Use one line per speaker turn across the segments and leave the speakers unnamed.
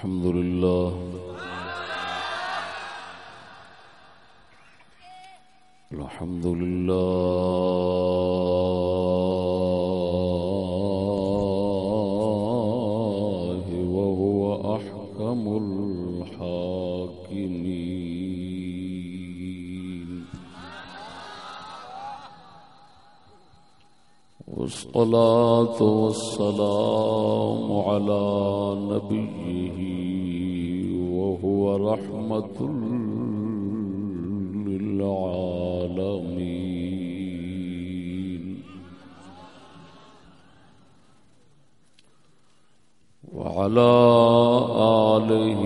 الحمد لله. الحمد لله. والصلاة والسلام على نبيه وهو رحمة للعالمين. وعلى آله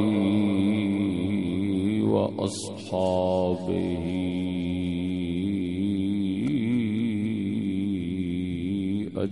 وأصحابه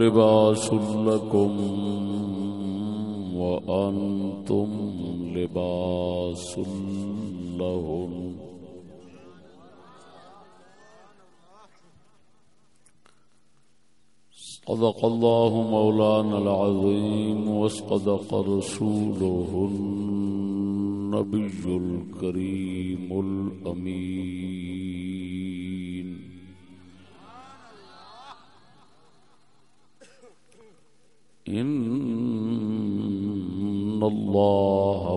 لباس لكم وأنتم لباس لهن صدق الله مولانا العظيم وصدق رسوله النبي الكريم الأمين إن الله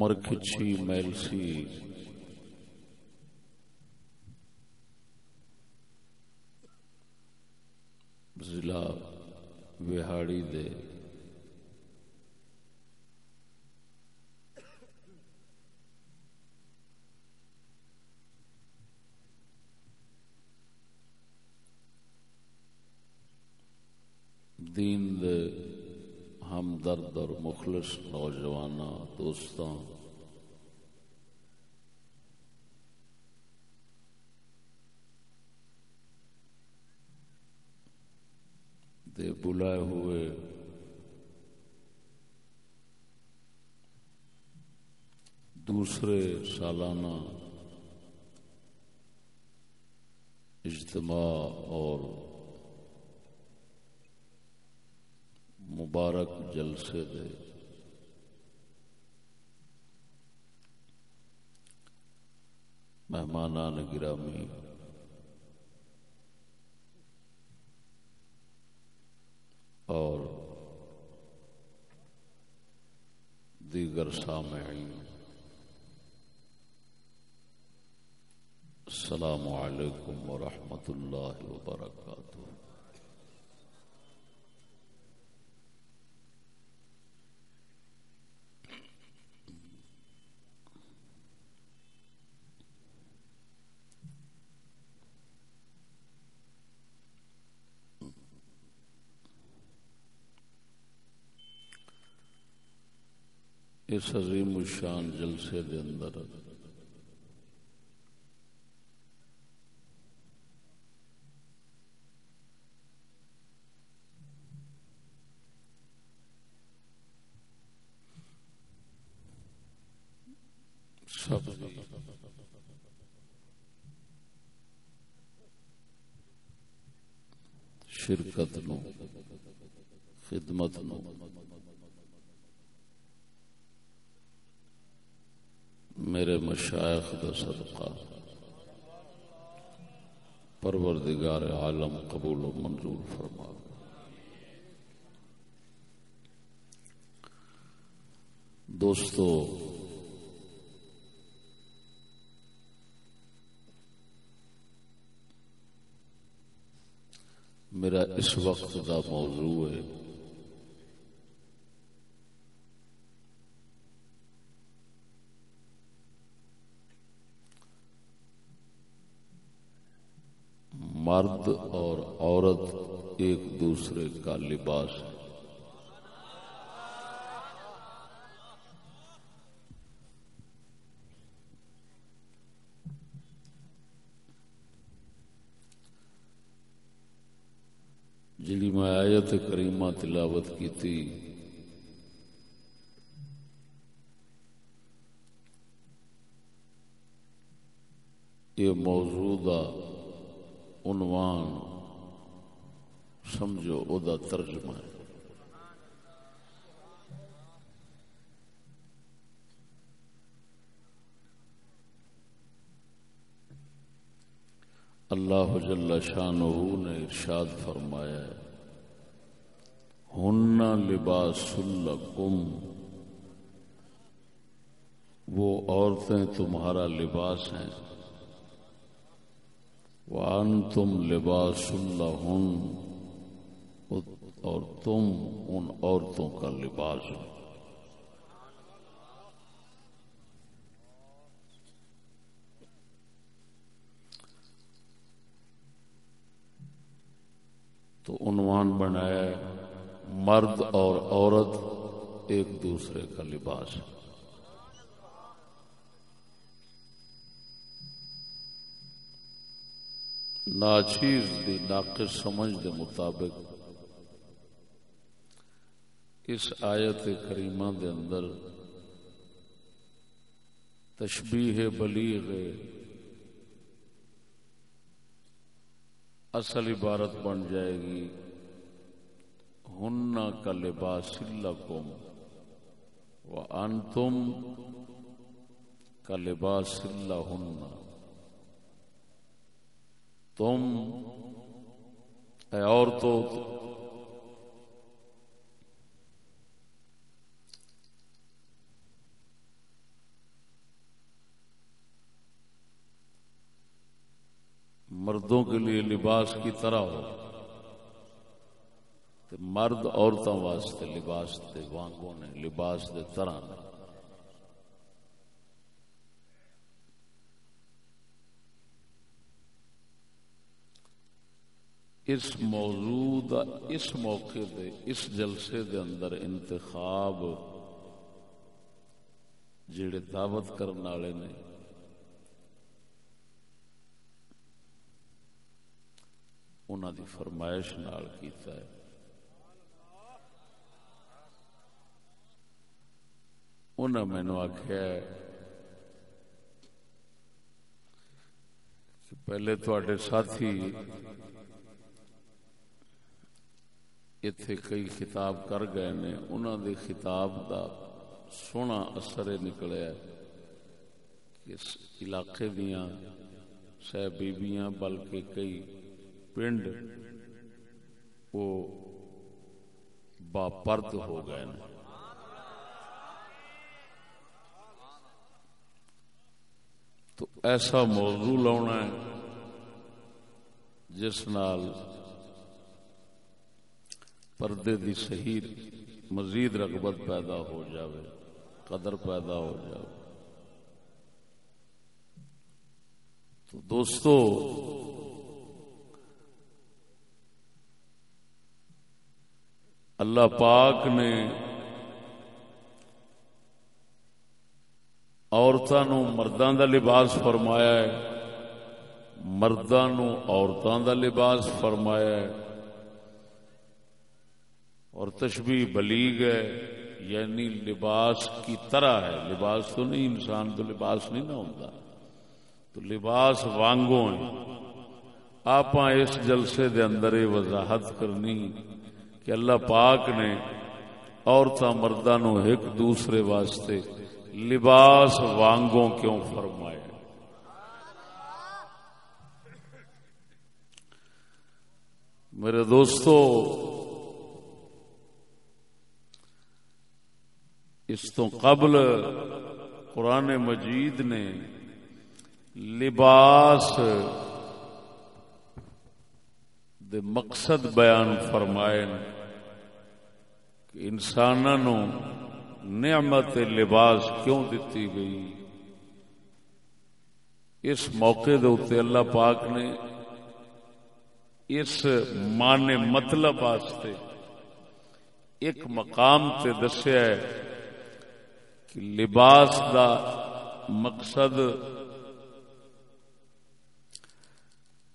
عمر کھچی میل سی۔ ضلع وہاڑی دے۔ دین دے۔ ہمدرد اور مخلص نوجوان دوستاں دے بلائے ہوئے دوسرے سالانہ اجتماع اور مبارک جلسے دے۔ مہمانان گرامی اور دیگر سامعین السلام علیکم ورحمۃ اللہ وبرکاتہ۔ اس عظیم الشان جلسے دے اندر۔ سب شرکت نو خدمت نو۔ میرے مشائخ دا صدقہ۔ پروردگار عالم قبول و منظور فرما۔ دوستو، میرا اس وقت کا موضوع ہے۔ مرد اور عورت ایک دوسرے کا لباس ہے۔ جڑی میں آیت کریمہ تلاوت کی تھی یہ موضوع عنوان سمجھو او دا ترجمہ ہے۔ اللہ جل شانہ نے ارشاد فرمایا ہے ہن لباس لکم، وہ عورتیں تمہارا لباس ہیں۔ وان تم لباس لہن اور تم ان عورتوں کا لباس۔ ہو تو عنوان بنایا مرد اور عورت ایک دوسرے کا لباس۔ ہے ناچیز دی ناقص سمجھ دے مطابق اس آیت کریمہ دے اندر تشبیح بلیغ اصل عبارت بن جائے گی، ہن کا لباس لکم و انتم کا لباس ہن تم، اے عورتوں، مردوں کے لیے لباس کی طرح ہو۔ مرد عورتوں واسطے لباس دے وانگوں نے، لباس دے طرح نے۔ اس موضوع دا اس موقع دے، اس جلسے دے اندر انتخاب جڑے دعوت کرنے والے نے۔ انہوں دی فرمائش نال کیتا ہے۔ انہیں مینو آخیا پہلے تھوڑے ساتھی اتے کئی خطاب کر گئے نے انہوں دے خطاب دا سونا اثر نکلیا کہ اس علاقے دیاں سہ بیبیاں، بلکہ کئی پنڈ وہ باپرد ہو گئے نا تو ایسا موضوع لاؤنا ہے جس نال پردے دی صحیح مزید رغبت پیدا ہو جاوے، قدر پیدا ہو جاوے۔ تو دوستو، اللہ پاک نے عورتوں مردوں کا لباس فرمایا ہے مردوں عورتوں کا لباس فرمایا ہے۔ اور تشبیح بلیغ ہے یعنی لباس کی طرح ہے۔ لباس تو نہیں، انسان تو لباس نہیں نہ ہوتا تو لباس وانگوں ہیں۔ آپ اس جلسے دے اندر یہ وضاحت کرنی کہ اللہ پاک نے عورتوں مردوں ایک دوسرے واسطے لباس وانگوں کیوں فرمایا میرے دوستو اس تو قبل قرآن مجید نے لباس دے مقصد بیان فرمائے کہ انسانوں نعمت لباس کیوں دیتی گئی؟ اس موقع دے اللہ پاک نے اس مان مطلب واسطے ایک مقام تے دسیا ہے کہ لباس دا مقصد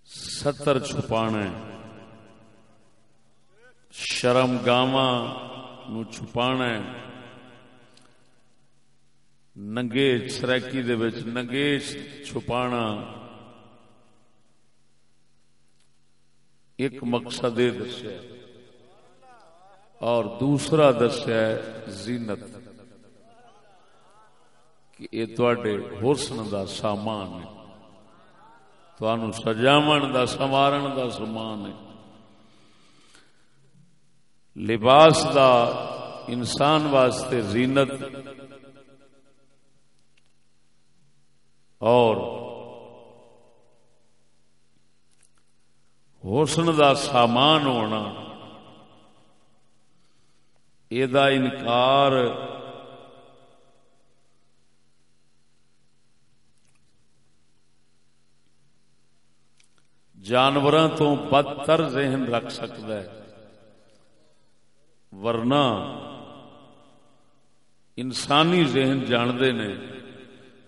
ستر چھپانا ہے۔ شرم گاواں نو چھپانا ہے۔ ننگے سرکی دے وچ ننگے چھپانا۔ ایک مقصد یہ دسیا اور دوسرا دسیا زینت۔ کہ یہ تڈے حسن دا سامان ہے۔ تہن سجاو دا، سوارن دا سامان ہے۔ لباس دا انسان واسطے زینت۔ اور حسن دا سامان ہونا، یہ انکار جانوراں تو بدتر ذہن رکھ سکتا ہے۔ ورنہ انسانی ذہن جانتے نے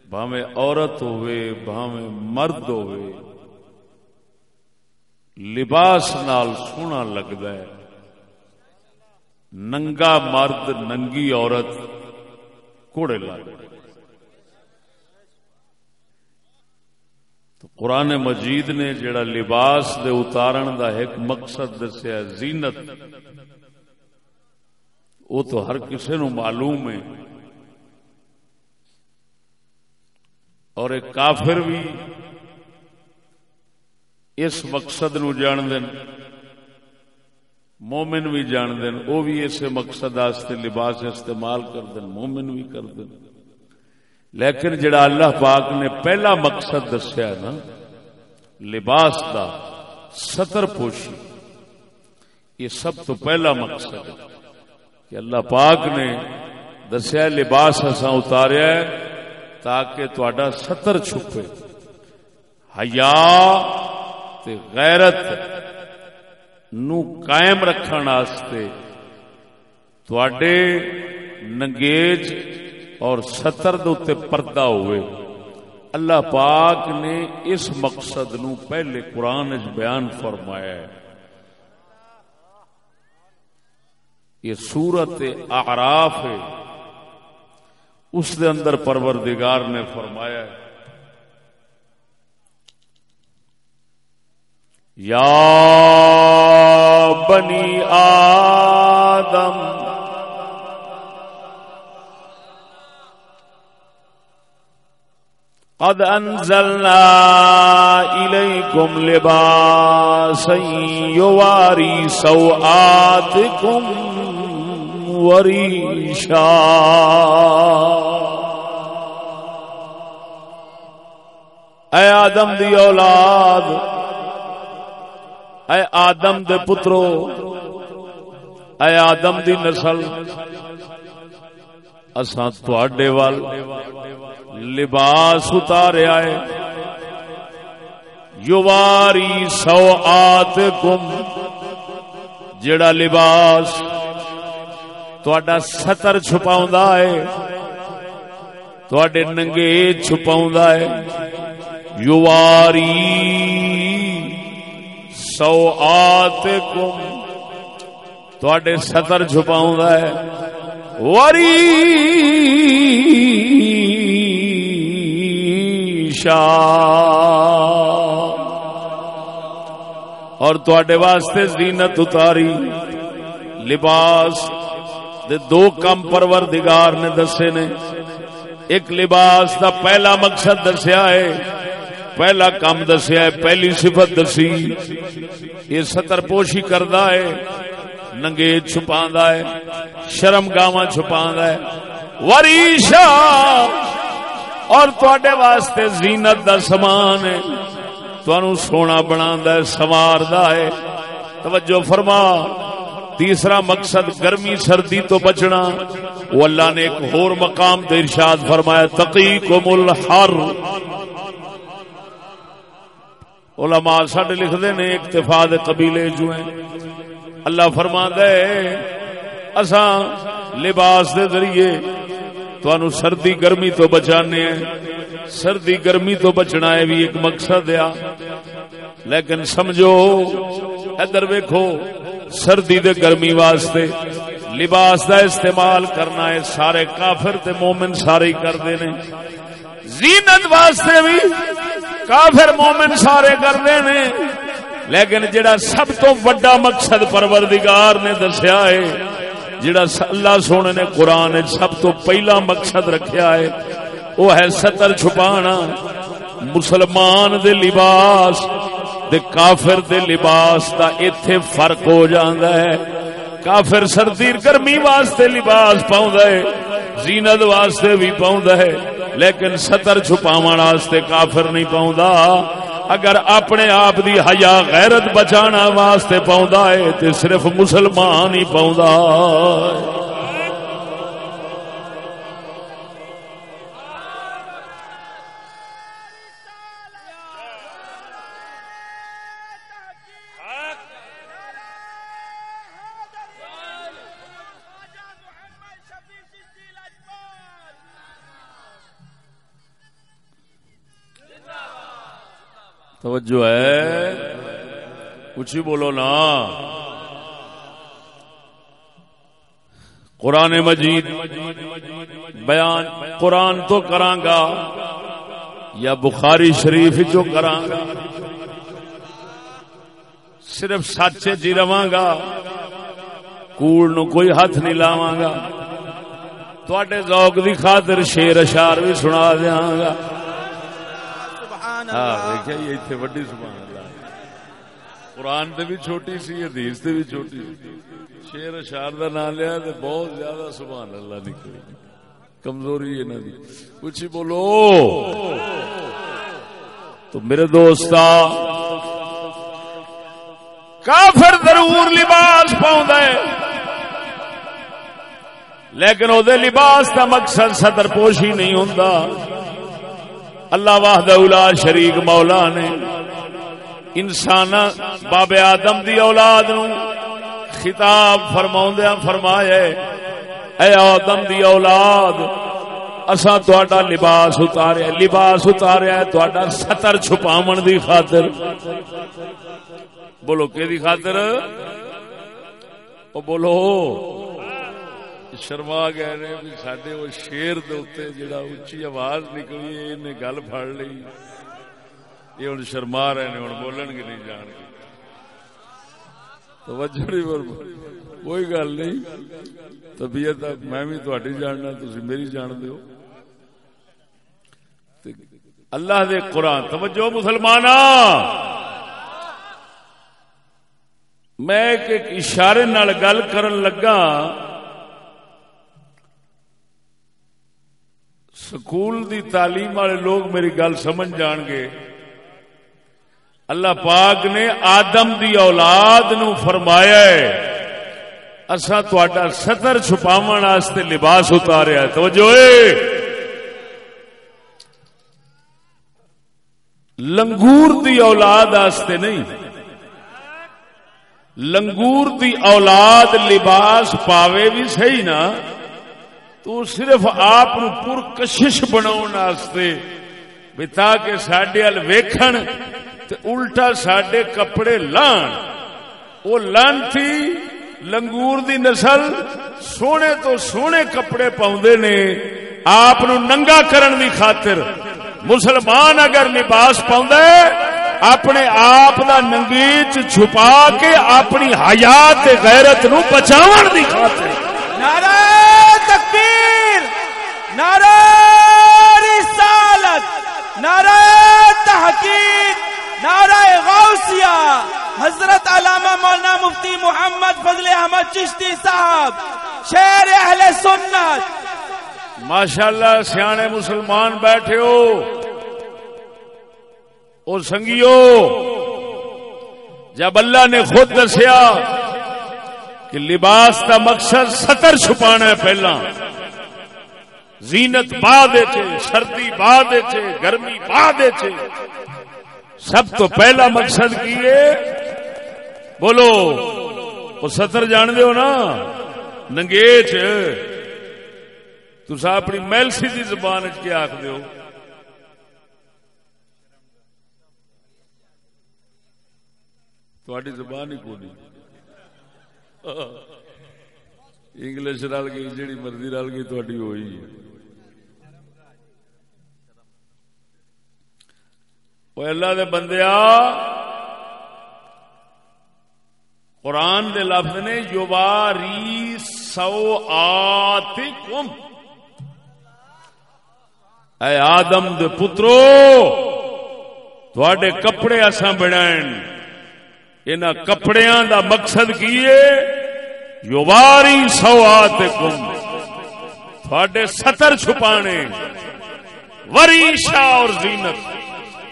بھاویں عورت ہوئے، بھاویں مرد ہوئے، لباس نال سونا لگتا ہے۔ ننگا مرد، ننگی عورت، کوڑے لگ تو قرآن مجید نے جڑا لباس دے اتارن دا ایک مقصد دسیا زینت۔ وہ تو ہر کسی نو معلوم ہے۔ اور ایک کافر بھی اس مقصد نو جان دین۔ مومن بھی جان دین۔ او بھی اس مقصد آستے لباس استعمال کر دین، مومن بھی کر دین۔ لیکن جڑا اللہ پاک نے پہلا مقصد دسیا نا، لباس دا ستر پوشی، یہ سب تو پہلا مقصد ہے۔ کہ اللہ پاک نے دسیا لباس اصا اتاریا ہے تاکہ تھوڑا ستر چھپے۔ حیا تے غیرت نو قائم رکھن واسطے تواڈے ننگیج اور ستر دے پردہ ہوئے۔ اللہ پاک نے اس مقصد نو پہلے قرآن بیان فرمایا ہے۔ یہ سورت اعراف ہے۔ اس دے اندر پروردگار نے فرمایا ہے۔ یا بنی آدم قد انزلنا إليكم لباسا يواري سوآتكم وريشا. اے آدم دی اولاد، اے آدم دے پترو، اے آدم دی نسل، اساں تواڈے وال لباس اتاریا ہے یواری سو آت گم۔ جڑا لباس تواڈا ستر چھپاؤں ہے، تواڈے ننگے چھپاؤں ہے۔ یواری سو آتے کم تے ستر چھپاؤں ہے۔ وری اور تے واسطے زینت اتاری۔ لباس دے دو کم پرور دگار نے دسے نے۔ ایک لباس دا پہلا مقصد دسیا ہے۔ پہلا کام دسیا ہے، پہلی صفت دسی۔ یہ ستر پوشی کردا ہے۔ ننگے چھپا ہے۔ شرم گاواں چھپا ہے۔ وریشا اور تے واسطے زینت دا سامان ہے۔ تنوع سونا بنا سوار ہے۔ توجہ فرما۔ تیسرا مقصد، گرمی سردی تو بچنا۔ وہ اللہ نے ایک اور مقام تو ارشاد فرمایا تقی کو مل ہر علماء سڈ لکھتے نے اکتفا قبیلے جو ہیں۔ اللہ فرما دے اساں لباس دے ذریعے تو سردی گرمی تو بچانے ہیں۔ سردی گرمی تو بچنا ہے بھی ایک مقصد ہے۔ لیکن سمجھو، ادھر ویکھو، سردی دے گرمی واسطے لباس دا استعمال کرنا ہے۔ سارے کافر تے مومن سارے کرتے نے زینت واسطے بھی کافر مومن سارے کرتے نے لیکن جڑا سب تو وڈا مقصد پروردگار نے دسیا ہے جڑا اللہ سونے نے قرآن سب تو پہلا مقصد رکھیا ہے، وہ ہے ستر چھپانا۔ مسلمان دے لباس، دے کافر دے لباس دا ایتھے فرق ہو جاندا ہے۔ کافر سردی گرمی واسطے لباس پاؤں ہے، زینت واسطے بھی پاؤں ہے، لیکن ستر چھپاون واسطے کافر نہیں پاؤں اگر اپنے آپ دی حیا غیرت بچانا واسطے پاؤں تے صرف مسلمان ہی پاؤں توجہ ہے۔ کچھ ہی بولو نا۔ قرآن مجید بیان قرآن تو کرانگا یا بخاری شریف جو کرانگا صرف سچ جی رواں گا کوڑ نو کوئی ہاتھ نہیں لاواں گا تھوڑے ذوق دی خاطر شیر اشار بھی سنا دیاں گا ہاں دیکھا وڈی سبحان اللہ۔ قرآن تے بھی چھوٹی سی حدیث تے بھی چھوٹی شیر اشار دا نام لیا تے بہت زیادہ سبحان اللہ نکلی۔ کمزوری ہے دی۔ کچھ ہی بولو۔ تو میرے دوست کافر ضرور لباس پاؤں لیکن وہ لباس کا مقصد صدر پوشی نہیں ہوں اللہ واہد اولاد شریک مولا نے انسان باب آدم دی اولاد نو خطاب فرما فرمایا اے آدم دی اولاد اسا تا لباس اتاریا لباس اتاریا تا ستر چھپاون دی خاطر۔ بولو کہ دی خاطر؟ او بولو شرما گئے نے بھی سڈے وہ شیر دے جڑا اچھی آواز نکلی انہیں گل پڑ لی یہ ہوں شرما رہے ہیں ہوں بولن گے نہیں جان گے۔ کوئی گل نہیں۔ طبیعت میں بھی تھی جاننا تھی میری جان دو اللہ دے قرآن، توجہ مسلمان میں ایک اشارے نال گل کرن لگا۔ سکول دی تعلیم والے لوگ میری گل سمجھ جان گے۔ اللہ پاک نے آدم دی اولاد نو فرمایا ہے اصا تا ستر چھپاو لباس اتاریا۔ توجہ لنگور دی اولاد آستے نہیں۔ لنگور دی اولاد لباس پاوے بھی صحیح نا۔ تو صرف آپ پور کشش بنا تاکہ سڈے ال ویکھن تے الٹا سڈے کپڑے لان۔ وہ لان تھی لنگور دی نسل سونے تو سونے کپڑے پاؤں نے، آپ ننگا کرن دی خاطر۔ مسلمان اگر لباس پاؤں اپنے آپ دا ننگیچ چھپا کے اپنی حیات غیرت نو بچاون دی خاطر۔
نعرہ تکبیر، نعرہ رسالت، نعرہ تحقیق، نعرہ غوثیہ۔ حضرت علامہ مولانا مفتی محمد فضل احمد چشتی صاحب، شیر اہل سنت۔
ماشاءاللہ سیانے مسلمان بیٹھے ہو۔ او سنگیو، جب اللہ نے خود دسیا کہ لباس کا مقصد ستر چھپانا ہے پہلا۔ زینت بعد سردی بعد گرمی بعد سب تو پہلا مقصد کی ہے، بولو، وہ ستر جان دو نا؟ ننگیچ۔ تسا اپنی میلسی کی زبان چ آخ دو تھوڑی زبان ہی کونی؟ انگلش رل گئی، جیڑی مرضی رل گئی تھوڑی ہوئی اللہ دے بندیا قرآن دے لفظ نے یواری سو آتی کم اے آدم دے پترو تھوڑے کپڑے اصا بنائیں ان کپڑیاں دا مقصد کی یواری سو آتے کم تھوڑے ستر چھپانے۔ وریشا اور زینت۔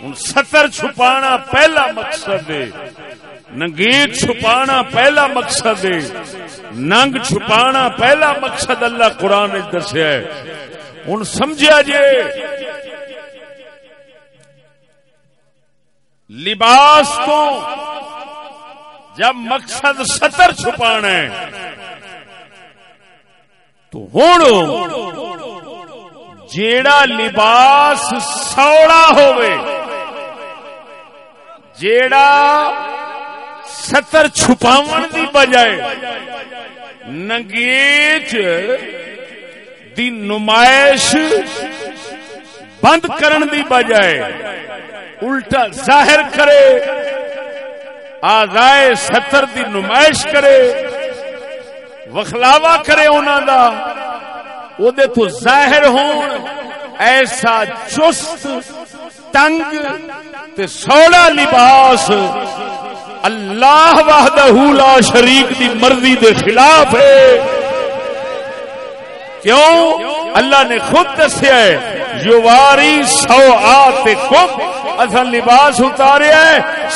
ہوں ستر چھپانا پہلا مقصد ہے۔ ننگیت چھپانا پہلا مقصد ہے۔ ننگ چھپانا پہلا مقصد اللہ قرآن نے دسیا ہے۔ ہوں سمجھا جے۔ لباس تو جب مقصد ستر چھپانا ہے۔ تو ہوں جیڑا لباس سوڑا ہوئے جیڑا ستر چھپاون دی بجائے، ننگیچ دی نمائش بند کرن دی بجائے، الٹا ظاہر کرے۔ آزائے ستر دی نمائش کرے وخلاوا کرے انہوں دا۔ او دے تو ظاہر ہون، ایسا چست، تنگ تے سوڑا لباس اللہ وحدہ لا شریک دی مرضی دے خلاف ہے۔ کیوں؟ اللہ نے خود دسیا ہے، یواری سو آتے کم اصل لباس اتارے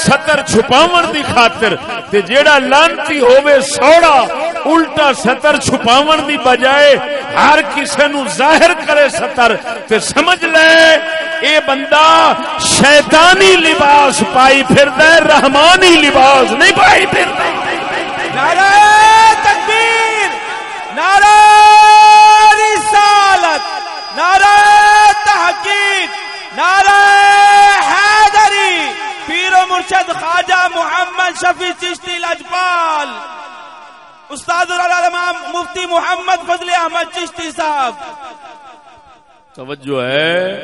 ستر چھپاون دی خاطر۔ تے جیڑا لانتی ہوے سوڑا، الٹا ستر چھپاون دی بجائے ہر کسے نو ظاہر کرے ستر۔ تے سمجھ لے، اے بندہ شیطانی لباس پائی پھر دے رحمانی لباس نہیں پائی پھر دے
نعرہ تکبیر، نعرہ رسالت نعرہ تحقیق، نعرہ حیدری، پیر و مرشد خواجہ محمد شفیع چشتی لجپال، استاد العلماء مفتی محمد فضل احمد چشتی صاحب۔
توجہ ہے۔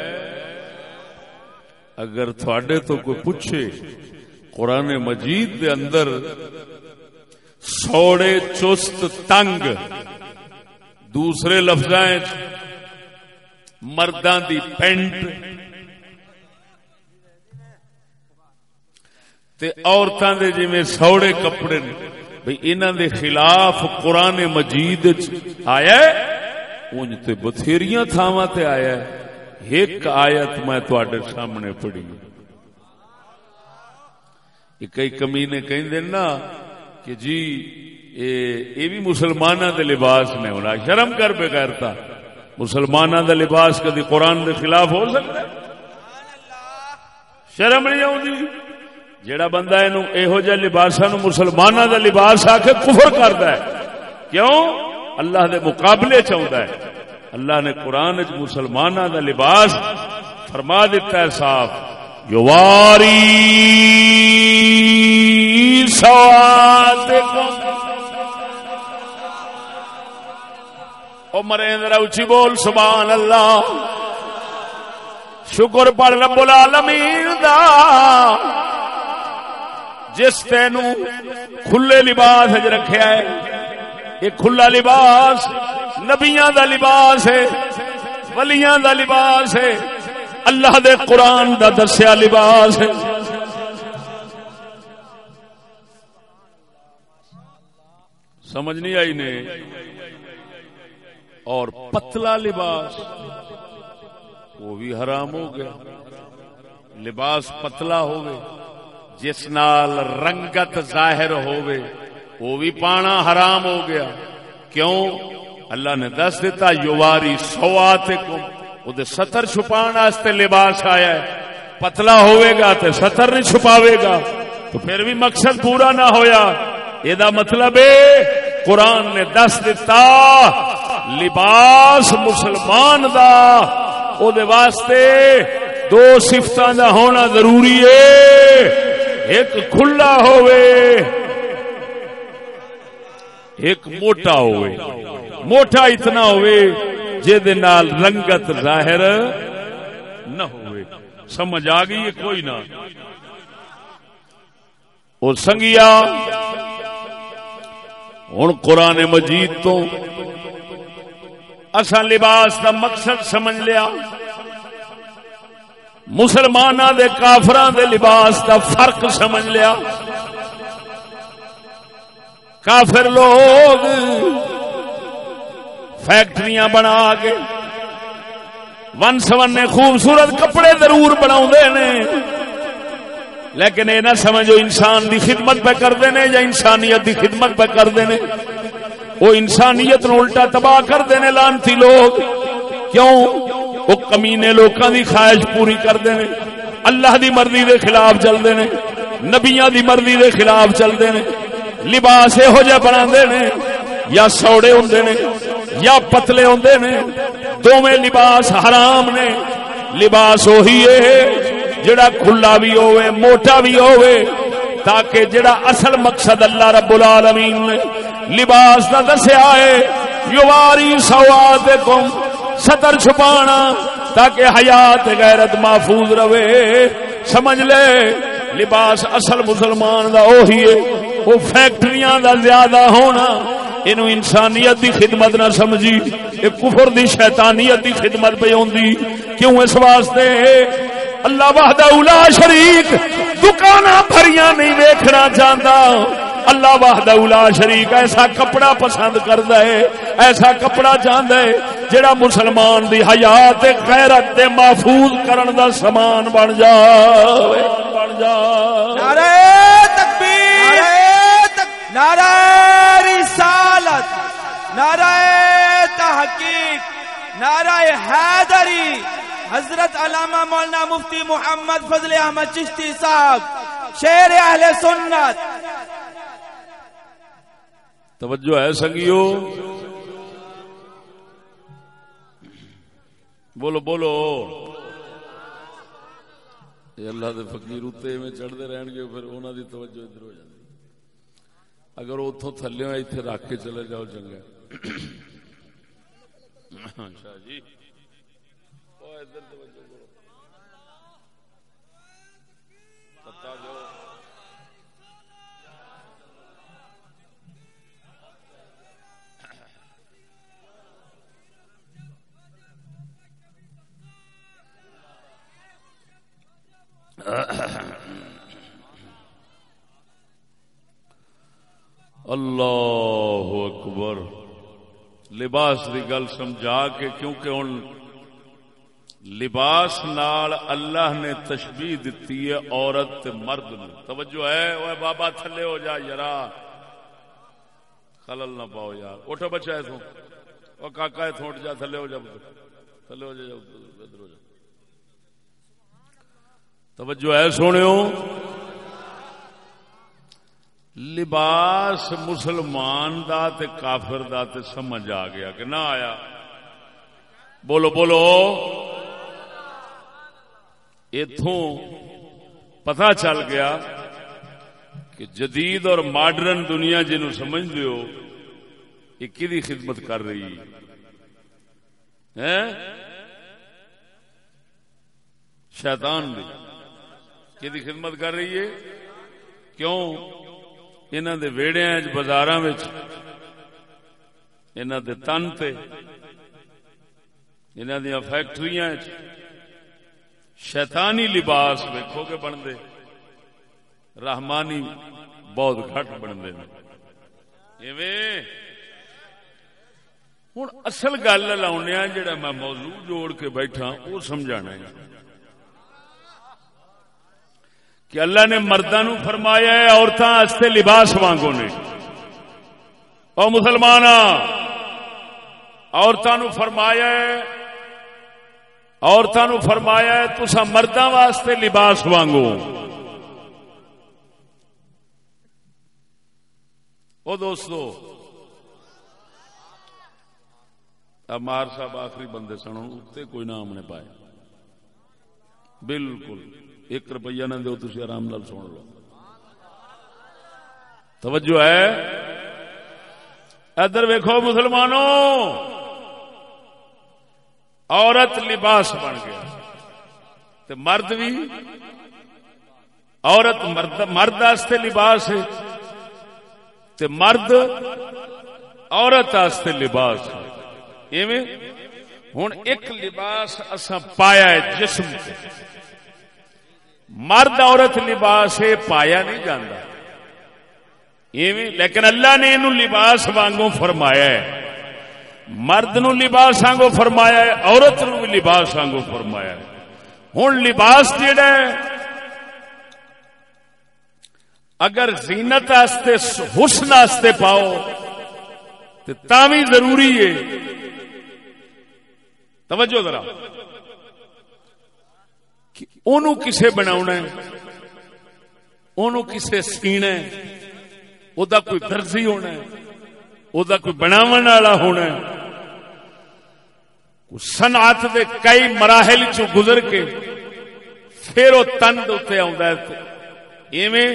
اگر تھوڑے تو کوئی پوچھے، قرآن مجید دے اندر سوڑے چست تنگ۔ دوسرے لفظ مرداں دی پینٹ تے عورتاں دے جویں سوڑے کپڑے نے، بھئی انہاں دے خلاف قرآن مجید آیا ہے، اونج تے بتھیریاں تھاواں تے آیا ہے۔ ایک آیت میں تواڈے سامنے پڑھی۔ یہ کئی کمینے کہیں دن نا کہ جی یہ بھی مسلمانہ دے لباس نے ہونا۔ شرم کر بے کرتا مسلمانہ دے لباس کدی قرآن دے خلاف ہو سکتا ہے؟ شرم نہیں آؤں جیڑا بندہ یہو جہ لباسا نو مسلمانوں کا لباس آ کے کفر کرتا ہے۔ کیوں؟ اللہ دے مقابلے چاہتا ہے۔ اللہ نے قرآن مسلمانوں کا لباس فرما دیتا ہے صاف۔ یواری او مرے ذرا اچھی جی بول سبحان اللہ شکر پڑھ رب العالمین دا۔ جس تینو کھلے لباس ہج رکھیا ہے، یہ کھلا لباس نبیاں دا لباس ہے، ولیاں دا لباس ہے۔ اللہ دے قرآن دا دسیا لباس ہے۔ سمجھ نہیں آئی نے؟ اور پتلا لباس۔ وہ بھی حرام ہو گیا۔ لباس پتلا ہوئے جس نال رنگت ظاہر ہوئے وہ بھی پانا حرام ہو گیا۔ کیوں؟ اللہ نے دس دیتا، یواری سوات کو ستر چھپا لباس آیا ہے۔ پتلا ہوئے گا تو ستر نہیں چھپاوے گا۔ تو پھر بھی مقصد پورا نہ ہویا۔ یہ مطلب ہے قرآن نے دس دیتا لباس مسلمان دا او دے واسطے دو سفتوں دا ہونا ضروری ہے۔ ایک کھلا ہوئے ایک موٹا ہوئے موٹا اتنا ہوئے جے نال رنگت ظاہر نہ ہوئے سمجھ آ گئی کوئی نہ؟ اور سنگیا ہوں قرآن مجید تو اصا لباس کا مقصد سمجھ لیا۔ مسلمان دے کافران دے لباس کا فرق سمجھ لیا۔ کافر لوگ فیکٹریاں بنا کے ون سونے خوبصورت کپڑے ضرور بنا لیکن یہ نہ سمجھو انسان دی خدمت پہ کرتے ہیں یا انسانیت دی خدمت پہ کرتے ہیں۔ وہ انسانیت نو الٹا تباہ کرتے ہیں لانتی لوگ۔ کیوں؟ وہ کمینے لوکاں دی خواہش پوری کرتے ہیں۔ اللہ دی مرضی دے خلاف چلتے ہیں۔ نبیاں دی مرضی دے خلاف چلتے ہیں۔ لباس یہو جہ بنا یا سوڑے ہوں نے یا پتلے ہوں نے دونوں لباس حرام نے۔ لباس وہی ہے۔ جڑا کھلا بھی ہوئے موٹا بھی ہوئے تاکہ جڑا اصل مقصد اللہ رب العالمین نے لباس کا دسیا ہے، یواری سواد کم سطر چھپانا، تاکہ حیات غیرت محفوظ رہے۔ سمجھ لے، لباس اصل مسلمان دا وہی ہے، وہ فیکٹریاں دا زیادہ ہونا۔ اینو انسانیت دی خدمت نہ سمجھی یہ کفر دی شیطانیت دی خدمت پہ ہوندی۔ کیوں اس واسطے؟ اللہ وحدہ اولا شریک دکان بھریاں نہیں ویکھنا چاہتا اللہ وحدہ اولا شریک، ایسا کپڑا پسند کرتا ہے، ایسا کپڑا چاہتا ہے جڑا مسلمان دی حیات غیرت دے محفوظ کرن دا سامان بن جا بن جا
نعرہ تکبیر، نعرہ رسالت، نعرہ تحقیق، نعرہ حیدری۔ حضرت علامہ مولانا مفتی محمد فضل احمد چشتی صاحب شیر اہل سنت۔
توجہ ہے سنگیو بولو بولو۔ یہ اللہ دے فقیر اتنے میں چڑھتے رہن گے پھر انہوں دی توجہ ادھر ہو جاتی اگر اتوں تھلے اتنے رکھ کے چلے جاؤ چنگا شاہ جی۔ ادھر توجہ کرو۔ پتا جو۔ اللہ اکبر۔ لباس کی گل سمجھا کے کیونکہ ہوں لباس نال اللہ نے تشبیح دیتی ہے، عورت تے مرد نے توجہ ہے؟ وہ بابا تھلے ہو جا یارا خلل نہ پاؤ یار۔ اٹھ بچا اتوں وہ کاکا اتوں اٹھ جا، تھلے ہو جا۔ تھلے ہو جا ادھر ہو جا۔ توجہ ہے سونے لباس مسلمان دا تے کافر دا تے سمجھ آ گیا کہ نہ آیا۔ بولو بولو۔ اتوں پتا چل گیا کہ جدید اور ماڈرن دنیا جنو سمجھ لو یہ کی خدمت کر رہی ہیں؟ شیطان بھی کی خدمت کر رہی ہے؟ کیوں؟ انہوں دے ویڑیا بازار انہوں دے تن تے انہوں دیا فیکٹری شیطانی لباس ویکو کے بنتے رحمانی بہت گھٹ بنتے ہوں اصل گل لاؤنے جڑا میں موضوع جوڑ کے بیٹھا ہاں، وہ سمجھا کہ اللہ نے مردہ نو فرمایا ہے عورتوں لباس وانگو نے۔ اور مسلمان عورتوں فرمایا ہے عورتوں فرمایا ہے تسا مردوں واسطے لباس وانگو۔ او دوستو مار صاحب آخری بندے سن اتنے کوئی نام نے پایا۔ بالکل، ایک روپیہ نہ دو تھی آرام نال سن لو۔ توجہ ہے؟ ادھر ویکو مسلمانوں۔ عورت لباس بن گیا۔ تے مرد بھی۔ عورت مرد مرد آستے لباس ہے۔ تے مرد عورت آستے لباس ایویں ہوں ایک لباس اسا پایا ہے جسم مرد عورت لباس ہے، پایا نہیں جانا ایویں لیکن اللہ نے انہوں لباس وانگوں فرمایا ہے۔ مرد نو لباس آنگو فرمایا ہے، عورت نو بھی لباس آنگو فرمایا ہے۔ ہوں لباس جڑا ہے، اگر زینت آستے، حسن آستے پاؤ تو تاوی ضروری ہے۔ توجہ ذرا۔ اونو کسے بناونا ہے کسے سینا ہے او دا کوئی درزی ہونا ہے۔ او دا کوئی بناون والا ہونا ہے صنعت دے کئی مراحل چ گزر کے پھر وہ تن اتنے ایویں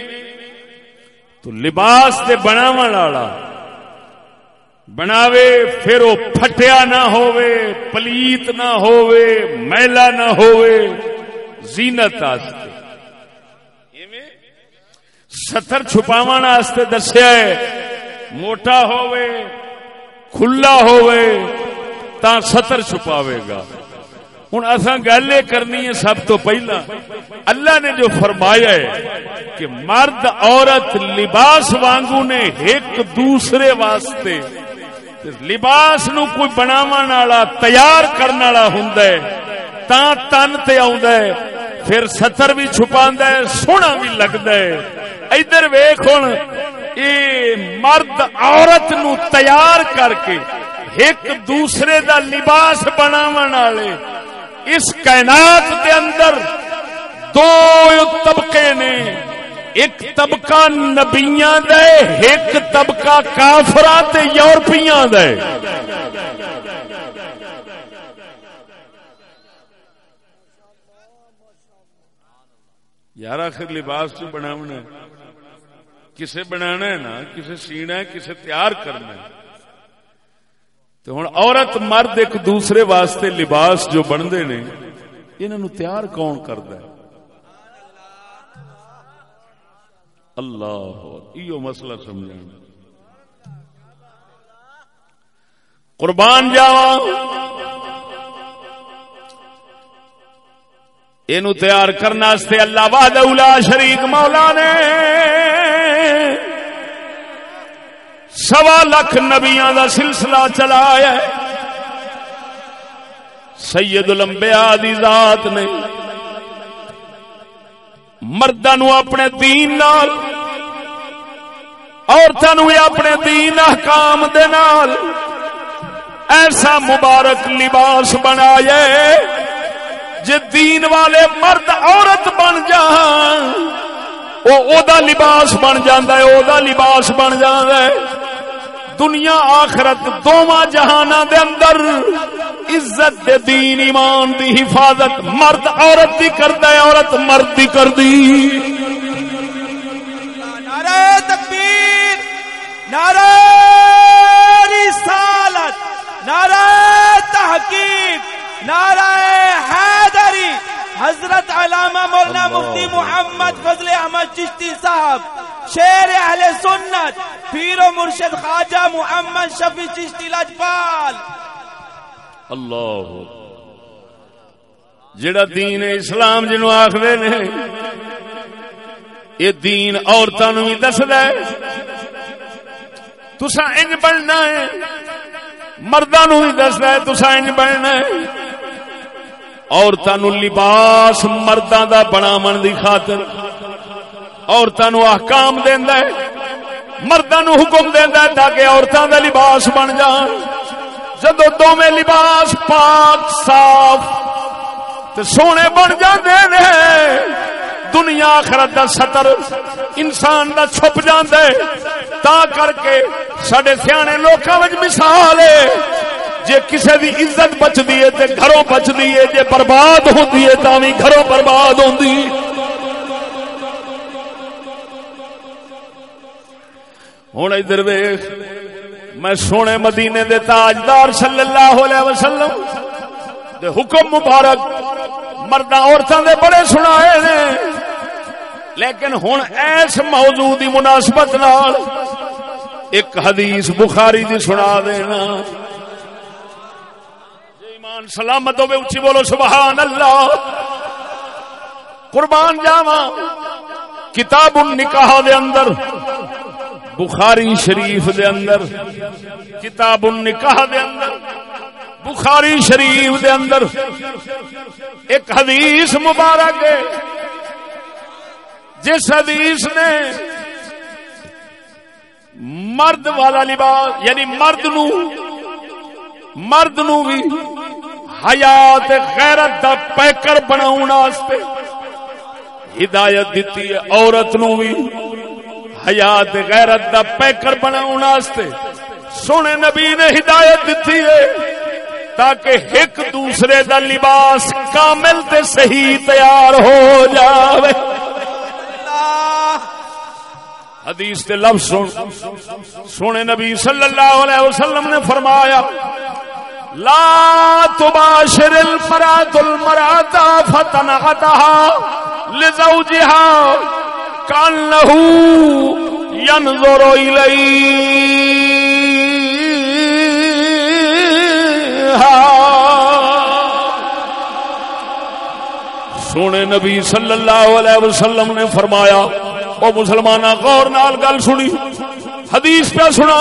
تو لباس دے بناو والا بناوے پھر وہ پھٹیا نہ ہووے پلیت نہ ہووے میلا نہ ہووے زینت آستے ستر چھپاون واسطے دسیا موٹا ہووے، کھلا ہووے، تا چھپاوے گا۔ ہوں اصا گل یہ کرنی ہے سب تو پہلا، اللہ نے جو فرمایا ہے کہ مرد عورت لباس وانگو نے ایک دوسرے واسطے، لباس نو کوئی بناو تیار کرنے والا ہوں تا تن تے ہے، پھر ستر بھی چھپا ہے، سونا بھی لگتا ہے۔ ادھر ویخ ہوں یہ مرد عورت نو تیار کر کے ایک دوسرے دا لباس والے، اس کائنات دے اندر دو طبقے نے، ایک طبقہ نبیاں دے، ایک طبقہ کافرات یورپیاں دے۔ یار آخر لباس جو بناونا کسے بنانا ہے نا، کسے سینا ہے، کسے تیار کرنا ہے۔ تو ہوں عورت مرد ایک دوسرے واسطے لباس جو بنتے نے انہوں تیار کون کرد اللہ یہ مسئلہ سمجھ قربان جاوا یہ تیار کرنے اللہ واد شریک مولا نے۔ سوا لکھ نبیاں دا سلسلہ چلایا سید لمبیا دی ذات نے مردوں اپنے دین نال عورتوں اپنے دین احکام دے نال ایسا مبارک لباس بنایا جے دین والے مرد عورت بن جان او دا لباس بن جاندہ ہے او دا لباس بن جاندہ ہے۔ دنیا آخرت دونوں جہان دے اندر عزت دے دین، ایمان دی حفاظت، مرد عورت دی کردا ہے، عورت مرد دی کردی۔
نعرہ تکبیر، نعرہ رسالت، نعرہ تحقیق، نعرہ حیدری۔ حضرت علامہ مولانا مفتی محمد فضل احمد چشتی صاحب شیر اہل سنت پیر و مرشد خواجہ محمد شفیع چشتی لجپال
اللہ جڑا دین اسلام جنو آخر نے یہ دین عورتوں بھی دسد تسا انج بننا ہے۔ مردوں بھی ہے تسا انج بننا ہے۔ عورتوں لباس مردوں کا بناو دی خاطر عورتوں احکام دینا مردوں حکم دینا تاکہ عورتوں کا لباس بن جان۔ جدو دونوں لباس پاک، صاف سونے بن جاندے نے، دنیا آخرت دا سطر انسان دا چھپ جاندے، تا کر کے سڈے سیانے لوکاں وچ مثال ہے۔ جے کسے دی عزت بچدی ہے تے گھروں بچدی ہے، جے برباد ہوندی ہے، تاں وی گھروں برباد ہوندی۔ ہن ادھر ویکھ، میں سونے مدینے دے تاجدار صلی اللہ علیہ وسلم دے حکم مبارک مرد عورتوں دے بڑے سنائے نے۔ لیکن ہن ایس موضوع دی مناسبت نال ایک حدیث بخاری دی سنا دینا۔ ایمان سلامت ہوے اچھی بولو سبحان اللہ قربان جاواں۔ کتاب النکاح دے اندر، بخاری شریف دے اندر، کتاب النکاح دے اندر، بخاری شریف دے اندر ایک حدیث مبارک ہے۔ جس حدیث نے مرد والا لباس یعنی مرد نو مرد نو بھی حیات غیرت دا پیکر بناؤ ہدایت دیتی ہے، عورت نو بھی۔ حیات غیرت دا پیکر بناؤ سونے نبی نے ہدایت دیتی ہے تاکہ ایک دوسرے دا لباس کامل تے صحیح تیار ہو جاوے۔ حدیث تے لفظ سن۔ سونے نبی صلی اللہ علیہ وسلم نے فرمایا لا تباشر المرات المرات فتنغتها لزوجها كأنه ينظر إليها. سونے نبی صلی اللہ علیہ وسلم نے فرمایا، او مسلمان غور نال گل سنی، حدیث پہ سنا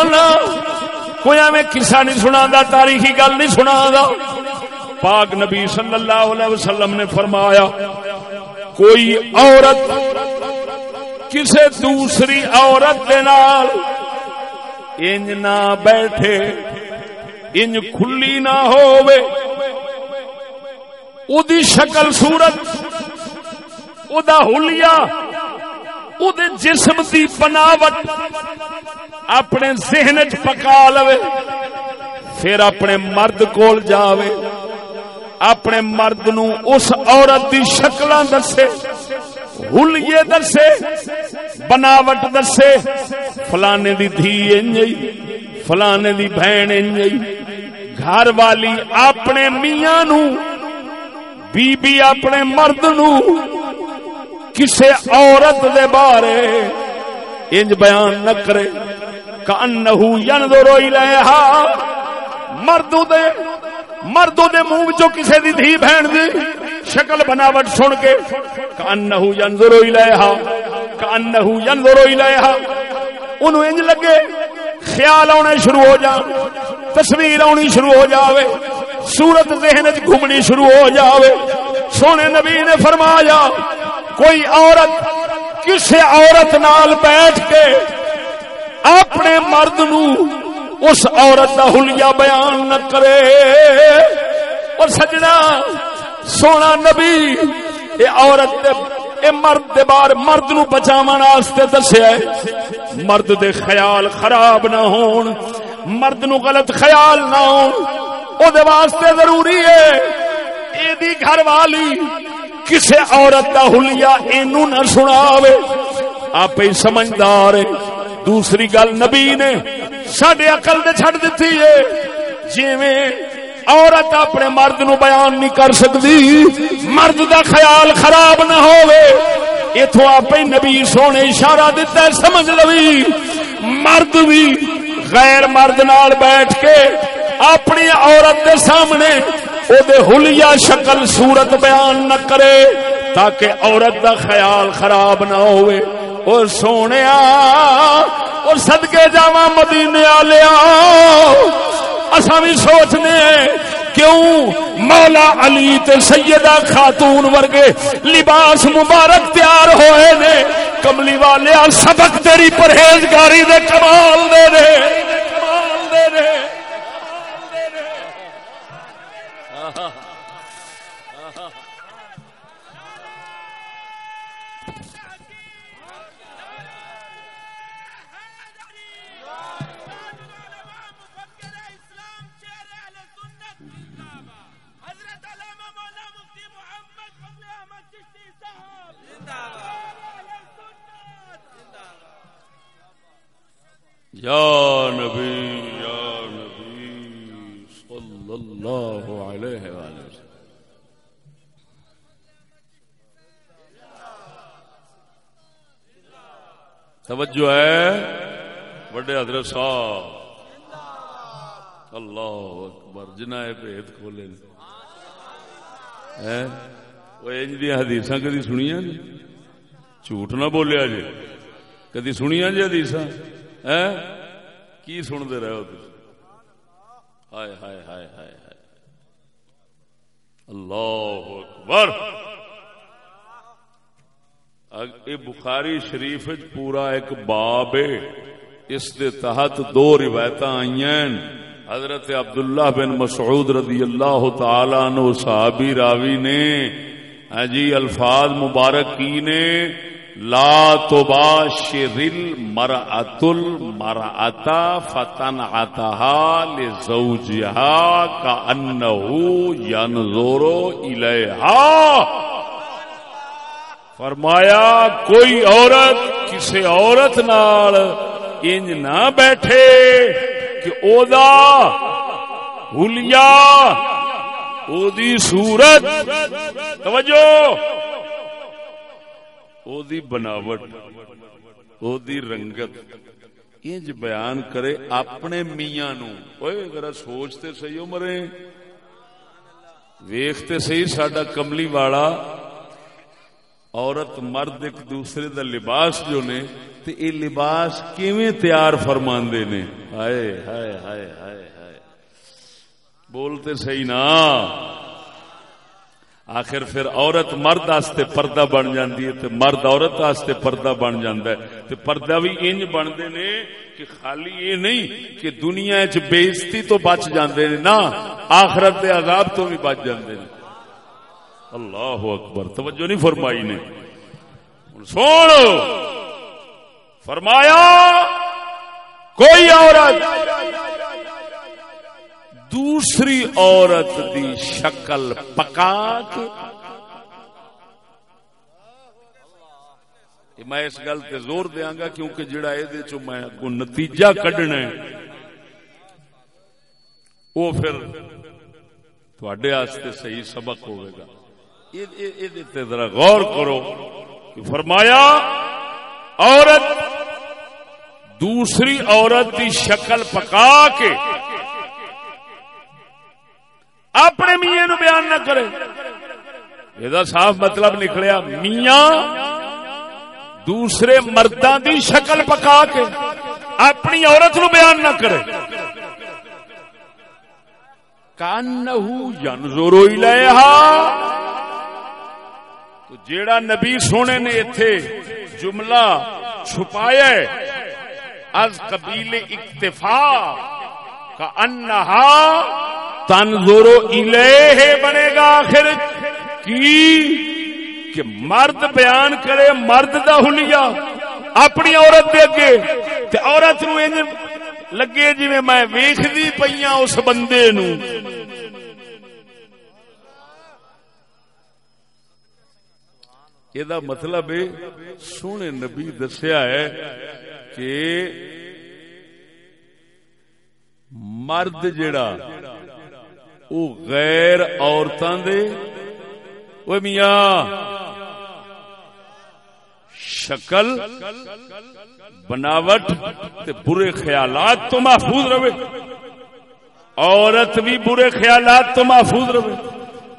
کوئی ایویں کسا نہیں سنا تاریخی گل نہیں سنا پاک نبی صلی اللہ علیہ وسلم نے فرمایا، کوئی عورت کسے دوسری عورت دے نال انج نہ بیٹھے، انج کھلی نہ ہووے، او دی شکل صورت، او دا حلیہ او دے جسم دی بناوٹ اپنے ذہن چ پکا لو پھر اپنے مرد کول جاوے اپنے مرد نو اس عورت دی شکل دسے ہلیے دسے بناوٹ دسے فلانے دی دھی انجئی فلانے دی بہن انجئی گھر والی اپنے میاں نو بی بی اپنے مرد نو کسے عورت دے بارے انج بیان نہ کرے، کانہو ینظر الیہا مردو دے مردو دے منہ جو کسے دی دھی بہن دی شکل بناوٹ سن کے، کانہو ینظر الیہا کانہو ینظر الیہا انہوں انج لگے، خیال آنے شروع ہو جا، تصویر آنی شروع ہو جاوے صورت ذہن گھومنی شروع ہو جاوے۔ سونے نبی نے فرمایا کوئی عورت کسی عورت نال بیٹھ کے اپنے مرد نو اس عورت کا ہولیا بیان نہ کرے اور سجنا، سونا نبی یہ عورت اے مرد دے بار مرد نو بچاون واسطے دسیا ہے، مرد دے خیال خراب نہ ہون، مرد نو غلط خیال نہ ہون، او دے واسطے ضروری ہے، اے دی گھر والی کسے عورت کا ہولیا اینو نہ سناوے۔ آپ ہی سمجھدار ہے دوسری گل نبی نے سڈے اقل نے چڈ دیتی ہے۔ جی عورت اپنے مرد نو بیان نہیں کر سکتی مرد دا خیال خراب نہ ہوئے اتو آپ نبی سونے اشارہ دیتا ہے، سمجھ لوی۔ مرد بھی غیر مرد نال بیٹھ کے اپنی عورت دے سامنے دے حلیہ شکل صورت بیان نہ کرے تاکہ عورت دا خیال خراب نہ ہوئے۔ اور سونے اور صدقے جاوا مدینے لیا اصا بھی سوچنے کیوں؟ مولا علی تے سیدہ خاتون ورگے لباس مبارک تیار ہوئے نے۔ کملی والے سبق تیری پرہیزگاری دے کمال دے دے۔ کمال دے دے۔ یا نبی یا نبی، صلی اللہ علیہ وآلہ وسلم۔ توجہ ہے؟ بڑے حضرت صاحب۔ اللہ اکبر جنہ بھید کھولے وہ انج دیا حدیث کدی سنیا جی؟ جھوٹ نہ بولیا جی۔ کدی سنیا جی حدیث کی سنتے رہے ہو ہائے ہائے ہائے ہائے ہائے۔ اللہ اکبر۔ اے بخاری شریف پورا ایک باب ہے۔ اس دے تحت دو روایت آئی حضرت عبداللہ بن مسعود رضی اللہ تعالی عنہ صحابی راوی نے ہاں جی الفاظ مبارک کی نے۔ لا تباشر المرأة المرأة فتنعتها لزوجها كأنه ينظر إليها۔ فرمایا، کوئی عورت کسی عورت نال انج نہ بیٹھے کہ او دا حلیہ، او دی صورت۔ توجہ! او دی بناوٹ او دی رنگت۔ انج بیان کرے اپنے میاں نو اوے ذرا سوچتے صحیح ہو مرے ویختے صحیح ساڈا کملی والا۔ عورت، مرد ایک دوسرے دا لباس جو نے، تے اے لباس کیویں تیار فرماندے نے؟ ہائے ہائے ہائے ہائے ہائے۔ بولتے صحیح نا۔ آخر پھر عورت مرد آستے پردہ بن جاندی ہے، تے مرد عورت آستے پردہ بن جاندا ہے۔ تے پردہ بھی انج بندے نے کہ خالی یہ نہیں کہ دنیا چ بےزتی تو بچ جاندے نے نا آخرت دے عذاب تو بھی بچ جاندے نے۔ اللہ اکبر، توجہ نہیں فرمائی نے۔ سن فرمایا، کوئی عورت دوسری عورت دی شکل پکا کے میں اس گل تے زور دیا گا کیونکہ جڑا یہ میں کو نتیجہ کڈنا وہ پھر تھوڑے صحیح سبق ہوئے گا ذرا غور کرو کہ فرمایا، عورت دوسری عورت کی شکل پکا کے اپنے میاں نو بیان نہ کرے۔ یہ صاف مطلب نکلیا، میاں دوسرے مردوں دی شکل پکا کے اپنی عورت نو بیان نہ کرے۔ کان ینظرو الیہا۔ تو جیڑا نبی سونے نے ایتھے جملہ چھپایا از قبیل اکتفا کا انہا تن زورو الہ بنے گا آخر کی؟ کہ مرد بیان کرے مرد دا ہلیا اپنی عورت دے اگے تے عورت نو انج لگے جی میں میں ویکھدی پیاں اس بندے نو۔ دا مطلب سونے نبی دسیا ہے کہ مرد جڑا وہ غیر عورتوں دے؟ وہ میاں، شکل بناوٹ تے برے خیالات تو محفوظ رہے۔ عورت بھی برے خیالات تو محفوظ رہے۔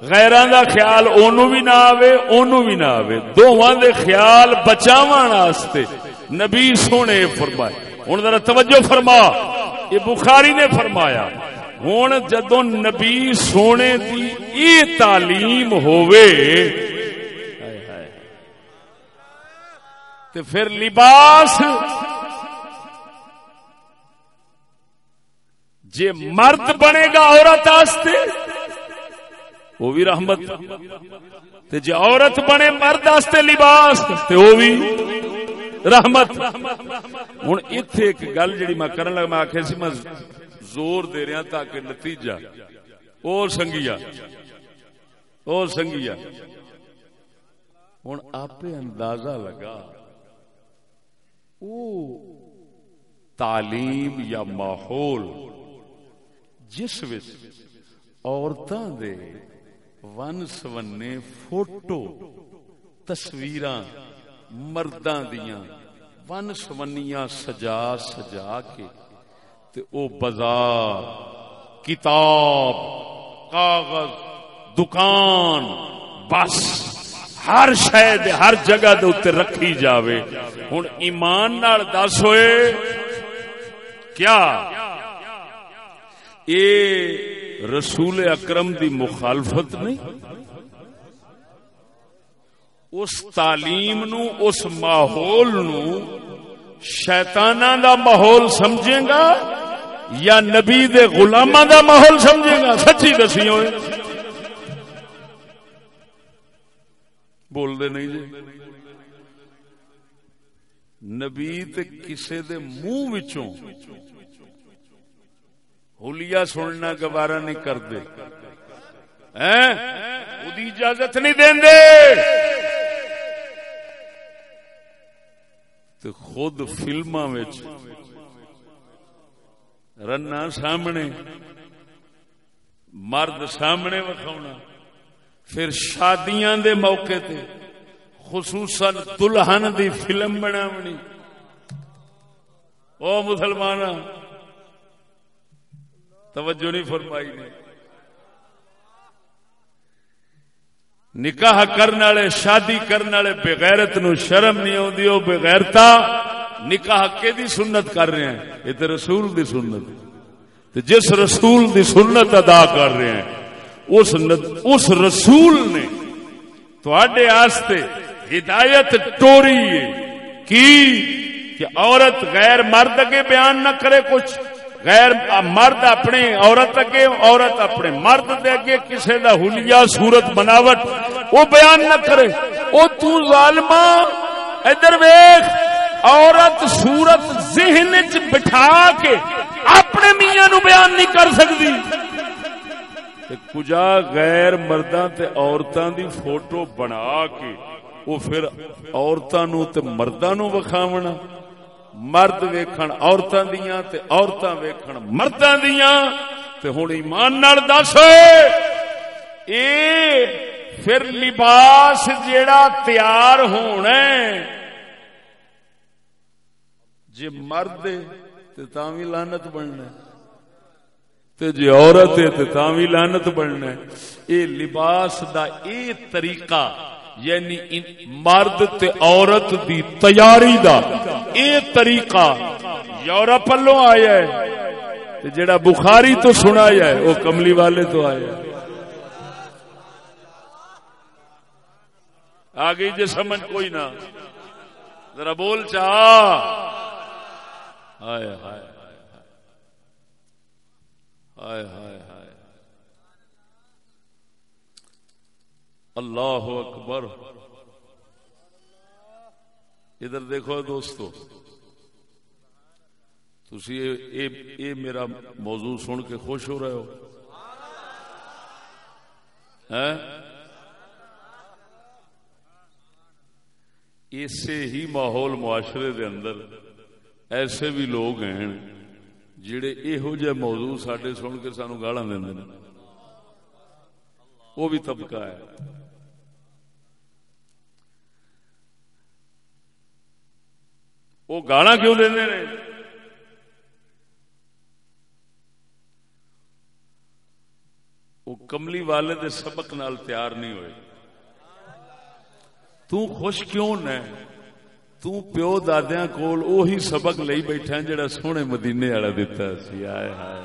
غیران دا خیال اونو بھی نہ آوے اونو بھی نہ آوے۔ دوہاں دے خیال بچاوان آستے نبی سونے فرمائے۔ ہوں ذرا توجہ فرما۔ یہ بخاری نے فرمایا۔ ہوں جدو نبی سونے دی یہ تعلیم ہووے تو پھر لباس جے مرد بنے گا عورت آستے وہ بھی رحمت تے جے عورت بنے مرد آستے لباس تے وہ بھی رحمت ہوں اتے ایک گل جی میں کرن لگا میں آخر سی میں زور دے رہا تاکہ نتیجہ او سنگیا او سنگیا ہوں آپ اندازہ لگا، او تعلیم یا ماحول جس عورتوں دے ون سونے فوٹو تصویر مرداں دیاں ون سونیاں سجا سجا کے تے او بازار، کتاب، کاغذ، دکان، بس، ہر شاید ہر جگہ دے اتنے رکھی جاوے۔ ہوں ایمان نال دس ہوئے، کیا؟ اے رسول اکرم دی مخالفت نہیں؟ اس تعلیم نو، اس ماحول نو شیطانہ دا ماحول سمجھے گا؟ یا نبی دے غلامہ دا ماحول سمجھے گا، سچی دسی ہوئے۔ بول دے نہیں جی۔ نبی تے کسے دے منہ وچوں ہولیا سننا گوارا نہیں کرتے۔ اجازت نہیں دین دے۔ تو خود فلما رنا سامنے، مرد سامنے وکھاؤنا پھر شادیاں دے موقع تے خصوصاً دلہن دی فلم بناونی۔ او مسلمان توجہ نہیں فرمائی نے۔ نکاح کرنے والے، شادی کرنے والے بغیرت نو شرم نہیں آتی وہ بغیرتا نکاح کے دی سنت کر رہے ہیں؟ یہ تو رسول دی سنت تو جس رسول دی سنت ادا کر رہے ہیں، اس اس رسول نے تھوڑے آستے ہدایت ٹوری کی کہ عورت غیر مرد کے بیان نہ کرے کچھ۔ غیر مرد اپنے عورت اگے، عورت اپنے مرد دے اگے کسے دا حلیہ صورت بناوٹ، وہ بیان نہ کرے۔ او تو ظالما ادھر ویکھ۔ عورت صورت ذہن وچ بٹھا کے اپنے میاں نو بیان نہیں کر سکدی کجا غیر مرداں تے عورتاں دی فوٹو بنا کے وہ پھر عورتاں نو تے مرداں نو وکھاونا۔ مرد ویکھن عورتاں دیاں تے عورتاں ویکھن مرداں دیاں۔ تے ہن ایمان نال دس۔ اے پھر لباس جیڑا تیار ہونا ہے جی مرد تے تاں وی لعنت بننا تے جی عورت ہے تے تاں وی لعنت بننا اے لباس دا اے طریقہ یعنی مرد تے عورت دی تیاری دا اے طریقہ یورپ لو آیا ہے۔ تے جڑا بخاری تو سنایا ہے وہ کملی والے تو آیا ہے۔ آگے جی سمجھ کوئی نہ، ذرا بول چاہ ہائے ہائے ہائے ہائے ہائے اللہ اکبر ادھر دیکھو دوستو تھی یہ میرا موضوع سن کے خوش ہو رہے ہو۔ اسے ہی ماحول معاشرے دے اندر ایسے بھی لوگ ہیں جڑے یہو جہ موضوع سڈے سن کے سانو گالا دیں وہ بھی طبقہ ہے۔ وہ گالا کیوں دے وہ کملی والے دے سبق نال تیار نہیں ہوئے۔ تو خوش کیوں نہ تو پیو دادیا کول اوہی سبق لئی بیٹھا جڑا سونے مدینے والا دتا سی، آئے ہائے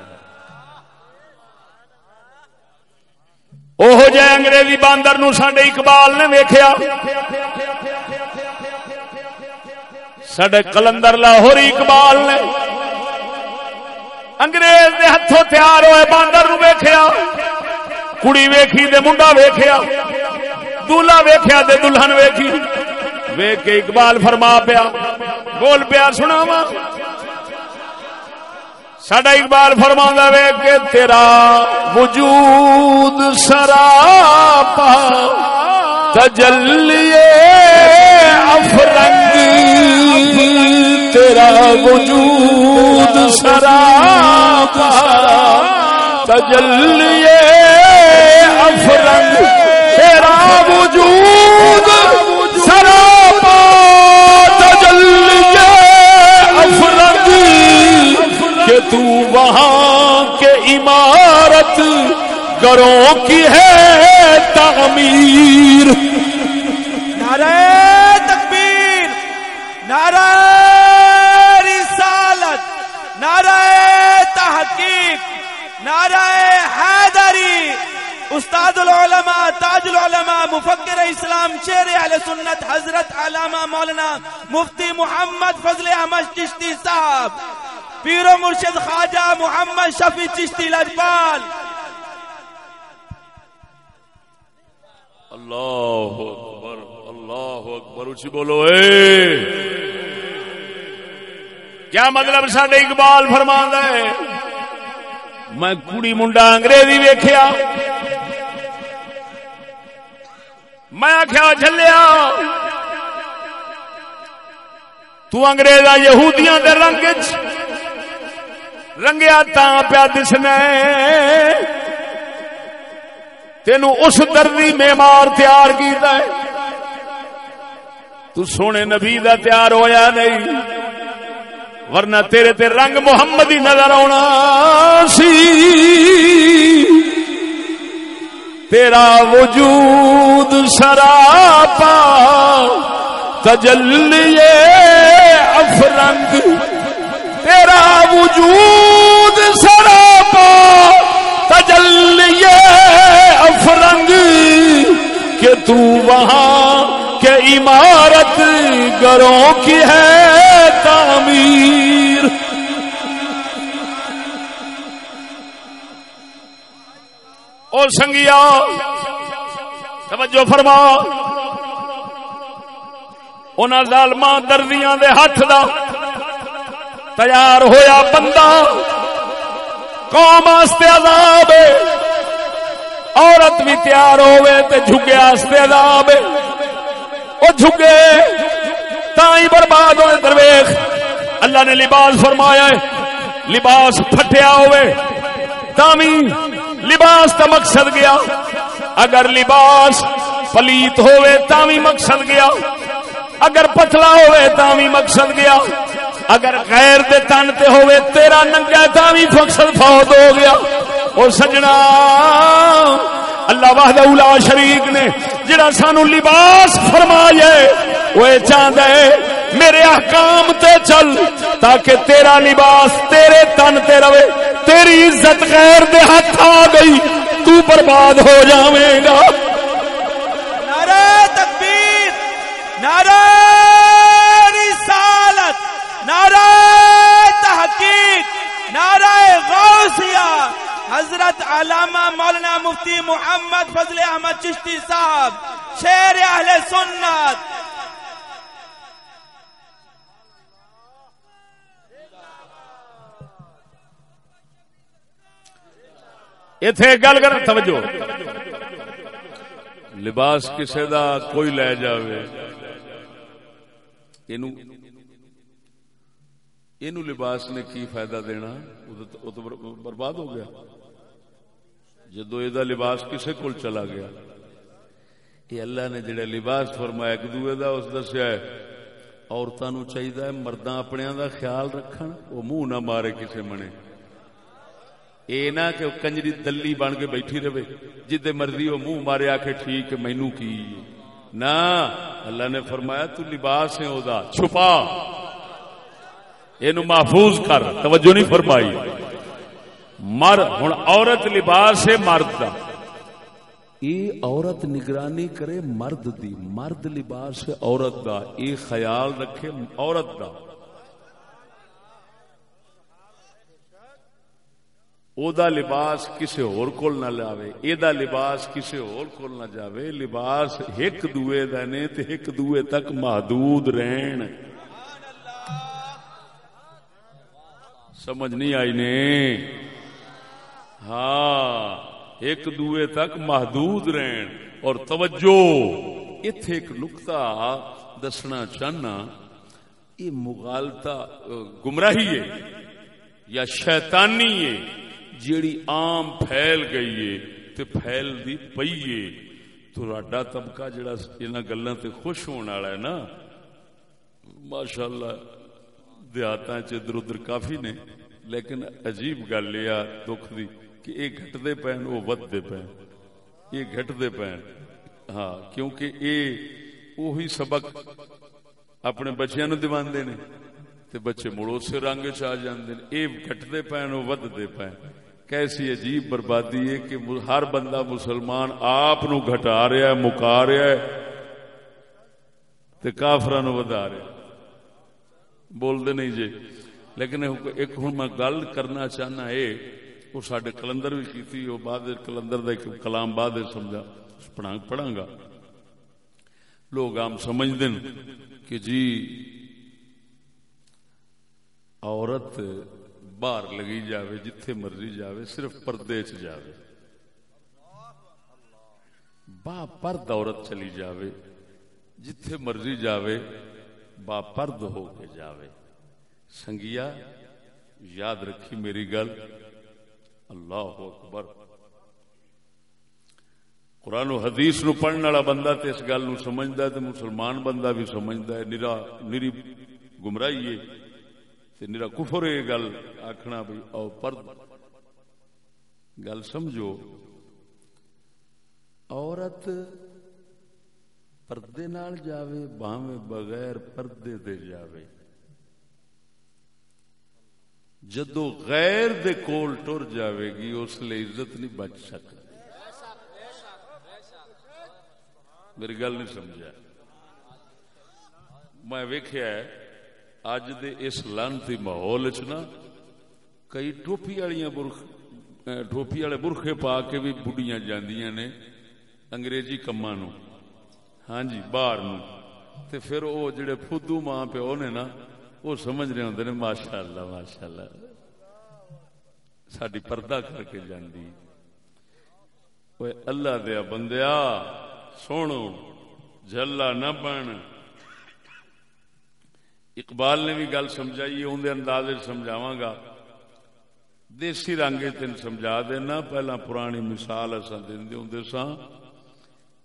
اوہ جائے انگریزی باندر نو ساڈے اقبال نے ویکھیا۔ سڈے کلندر لاہوری اقبال نے انگریز دے ہاتھوں تیار ہوئے باندر نو ویکھیا۔ کڑی ویکھی، دے منڈا ویکھیا۔ دلہا ویکھیا، دے دلہن ویکھی۔ ویک کے اقبال فرما پیا، بول پیا سنا وا سڈا اقبال فرما ویک کے تیرا وجود سراپا، تجلیے افرنگ، تیرا وجود سراپا، تجلیے افرنگ، تیرا وجود وہاں کے عمارت گروں کی ہے تعمیر۔
نعرہ تکبیر، نعرہ رسالت، نعرہ تحقیق، نعرہ حیدری۔ استاد العلماء، تاج العلماء، مفکر اسلام، شیر اہل سنت، حضرت علامہ مولانا مفتی محمد فضل احمد چشتی صاحب۔ پیر و مرشد خواجہ محمد شفیع چشتی لجپال
اللہ اکبر اللہ اکبر اچھی بولو، اے۔ کیا مطلب سڈے اقبال فرما ہے میں کڑی منڈا انگریزی ویخیا میں آخیا چلیا تو انگریزا یہودیاں دے رنگ رنگیا تا پیا دسنا تینو اس دردی معمار تیار کیتا ہے۔ تو سونے نبی دا تیار ہویا نہیں۔ ورنہ تیرے تے رنگ محمد ہی نظر آنا سی۔ تیرا وجود سراپا تجلیے افرنگ۔ تیرا وجود سراپا، تجلیے افرنگ کہ تو وہاں کے عمارت گروں کی ہے تعمیر۔ اور سنگیا، توجہ فرما۔ ان ظالما دردیاں دے ہاتھ دا تیار ہویا بندہ قوم واسطے عذاب ہے۔ عورت بھی تیار ہوئے تے جھگے واسطے عذاب ہے۔ او جھگے تائیں برباد ہوئے درویش۔ اللہ نے لباس فرمایا ہے۔ لباس پھٹیا ہوئے تامی لباس کا مقصد گیا۔ اگر لباس پلیت ہوئے تامی مقصد گیا۔ اگر پتلا ہوئے تامی مقصد گیا۔ اگر غیر دے تن تے ہوئے، تیرا ننگا تامی مقصد فوت ہو گیا۔ اور سجنا، اللہ واہد اولا شریک نے جڑا سانو لباس فرمایا وہ چاہتا ہے، میرے احکام تے چل، تاکہ تیرا لباس تیرے تن تے رہے، تیری عزت غیر دے ہاتھ آ گئی، تو برباد ہو جاویں گا۔
نعرہ تکبیر، نعرہ نعرہ تحقیق، نعرہ غوثیہ، حضرت علامہ مولانا مفتی محمد فضل احمد چشتی صاحب شیر اہل سنت۔
اتے گل کر توجہ۔ لباس کسے دا کوئی لے جاوے۔ اینو اینو لباس نے کی فائدہ دینا؟ وہ تو برباد ہو گیا۔ جدو یہ لباس کسے کول چلا گیا۔ یہ اللہ نے جڑا لباس فرمایا، ایک دوے دا اس دسیا ہے عورتوں نو چاہیے مرداں اپنے دا خیال رکھن، وہ منہ نہ مارے کسے منے۔ اے نہ کہ کنجری دلی بن کے بیٹھی رہے، جدے مرضی وہ منہ مارے آ کے ٹھیک مینو کی۔ نہ، اللہ نے فرمایا، تو لباس ہے او دا، چھپا۔ یہ محفوظ کر، توجہ نہیں فرمائی۔ مر ہوں عورت لباس ہے مرد دا۔ یہ عورت نگرانی کرے مرد دی، مرد لباس ہے عورت دا۔ یہ خیال رکھے عورت دا۔ او دا لباس کسے اور کول نہ لاوے، اے دا لباس کسے اور کول نہ جاوے۔ لباس ایک دوے دا نے تے ایک دوے تک محدود رہن۔ سمجھ نہیں آئی نے۔ ہاں ایک دوے تک محدود رہن اور توجہ۔ ایتھے ایک نقطہ دسنا چاہنا، یہ مغالتا گمراہی ہے یا شیطانی ہے؟ جیڑی عام پھیل گئی ہے تے پھیل دی پئی ہے۔ تو راڈا طبقہ جڑا انہاں گلاں تے خوش ہون والا ہے نا۔ ماشاءاللہ دیہاتاں چ ادھر ادھر کافی نے، لیکن عجیب گل یہ دکھ دی کہ یہ گھٹتے پین وہ ودتے پین یہ گھٹتے پین ہاں کیونکہ یہ وہی سبق اپنے بچیاں نو دیواندے نے، تے بچے مڑو سے رنگ چ آ جاندے نے۔ یہ گھٹتے پین وہ ودتے پین کیسی عجیب بربادی ہے کہ ہر بندہ مسلمان آپ نو گھٹا رہا ہے، مکا رہا ہے، تے کافرا نو ودا رہا ہے۔ بول دے نہیں جی لیکن ایک ہوں میں گل کرنا چاہنا ہے وہ سڈے کلندر بھی کی وہ بعد کلندر کا ایک کلام بعد سمجھا پڑھا گا لوگ آم سمجھ دیں کہ جی عورت باہر لگی جاوے جتھے مرضی جاوے صرف پردے چ جاوے با پرد عورت چلی جاوے جتھے مرضی جاوے با پرد ہو کے جاوے۔ سنگیا، یاد رکھی میری گل۔ اللہ اکبر۔ قرآن و حدیث نو پڑھنے والا بندہ تے اس گل نو سمجھدا ہے تے مسلمان بندہ بھی سمجھدا ہے۔ نرا، نری گمراہی ہے۔ تے نرا کفر ہے گل۔ آکھنا بھی او پرد۔ گل سمجھو، عورت پردے نال جاوے باویں بغیر پردے دے جاوے۔ جدو غیر دے کول ٹر جاوے گی، اس لیے عزت نہیں بچ سکتی۔ میری گل نہیں سمجھا۔ میں ویخیا اج دے اس لانتی ماحول چ نا، کئی ٹوپی والی برخ ٹوپی والے برخے پا کے بھی بڑھیاں جاندیاں نے انگریزی کما نو ہاں جی باہر نو تے پھر وہ جڑے فدو ماں پیو نے نا، وہ سمجھ رہے ہوں ماشاء اللہ ماشاء اللہ ساری پردہ کر کے جاندی۔ اللہ دیا بندیا سونا جلا نہ بن۔ اقبال نے بھی گل سمجھائی اندر انداز سمجھاوا گا۔ دیسی رنگ تین سمجھا دینا۔ پہلا پرانی مثال اصا دے ہوں سا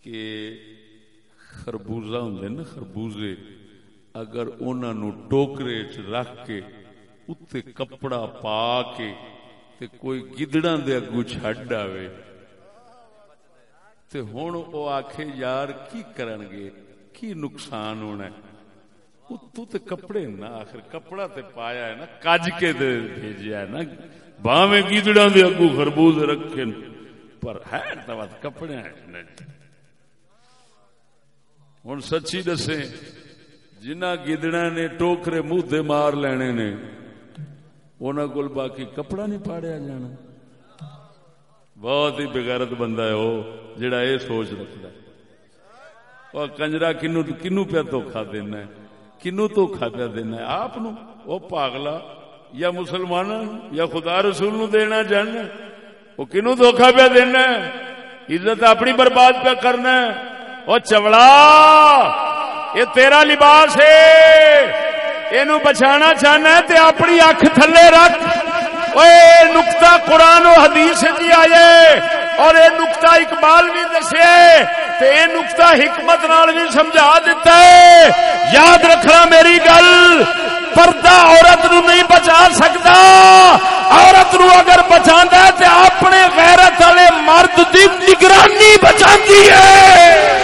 کہ خربوزہ ہوں نا خربوزے اگر انہوں ٹوکرے چ رکھ کے اتنے کپڑا پا کے تے کوئی گدڑا دے اگو چڈ آئے تے ہوں وہ آخ یار کی کرن گے کی نقصان ہونا ہے تو تے کپڑے نا آخر کپڑا تے پایا ہے نا کج کے دے بھیجیا ہے نا باویں گیدڑا دے اگو خربوز رکھے پر ہے تو کپڑے ہیں ہوں سچی دسیں جنہ گدڑا نے ٹوکرے منہ دے مار لینے نے انہوں کو باقی کپڑا نہیں پاڑیا جانا۔ بہت ہی بغیرت بندہ ہے وہ، جڑا یہ سوچ رکھتا اور کنجرا کنو کنو پیا دھوکھا دینا ہے، کنو دھوکھا پیا دینا ہے۔ آپ وہ پاگلا یا مسلمان یا خدا رسول نو دینا جاننا وہ کنو دھوکھا پیا دینا ہے۔ عزت اپنی برباد پیا کرنا ہے۔ وہ چوڑا یہ تیرا لباس ہے یہ بچانا چاہنا تے اپنی اکھ تھلے رکھ نکتا قرآن و حدیث جی آئے اور یہ نقطہ اقبال بھی دسے تے یہ نقطہ حکمت نال بھی سمجھا دیتا ہے یاد رکھنا میری گل پردہ عورت نو نہیں بچا سکتا عورت نو اگر بچا ہے تو اپنے غیرت والے مرد کی نگرانی بچا ہے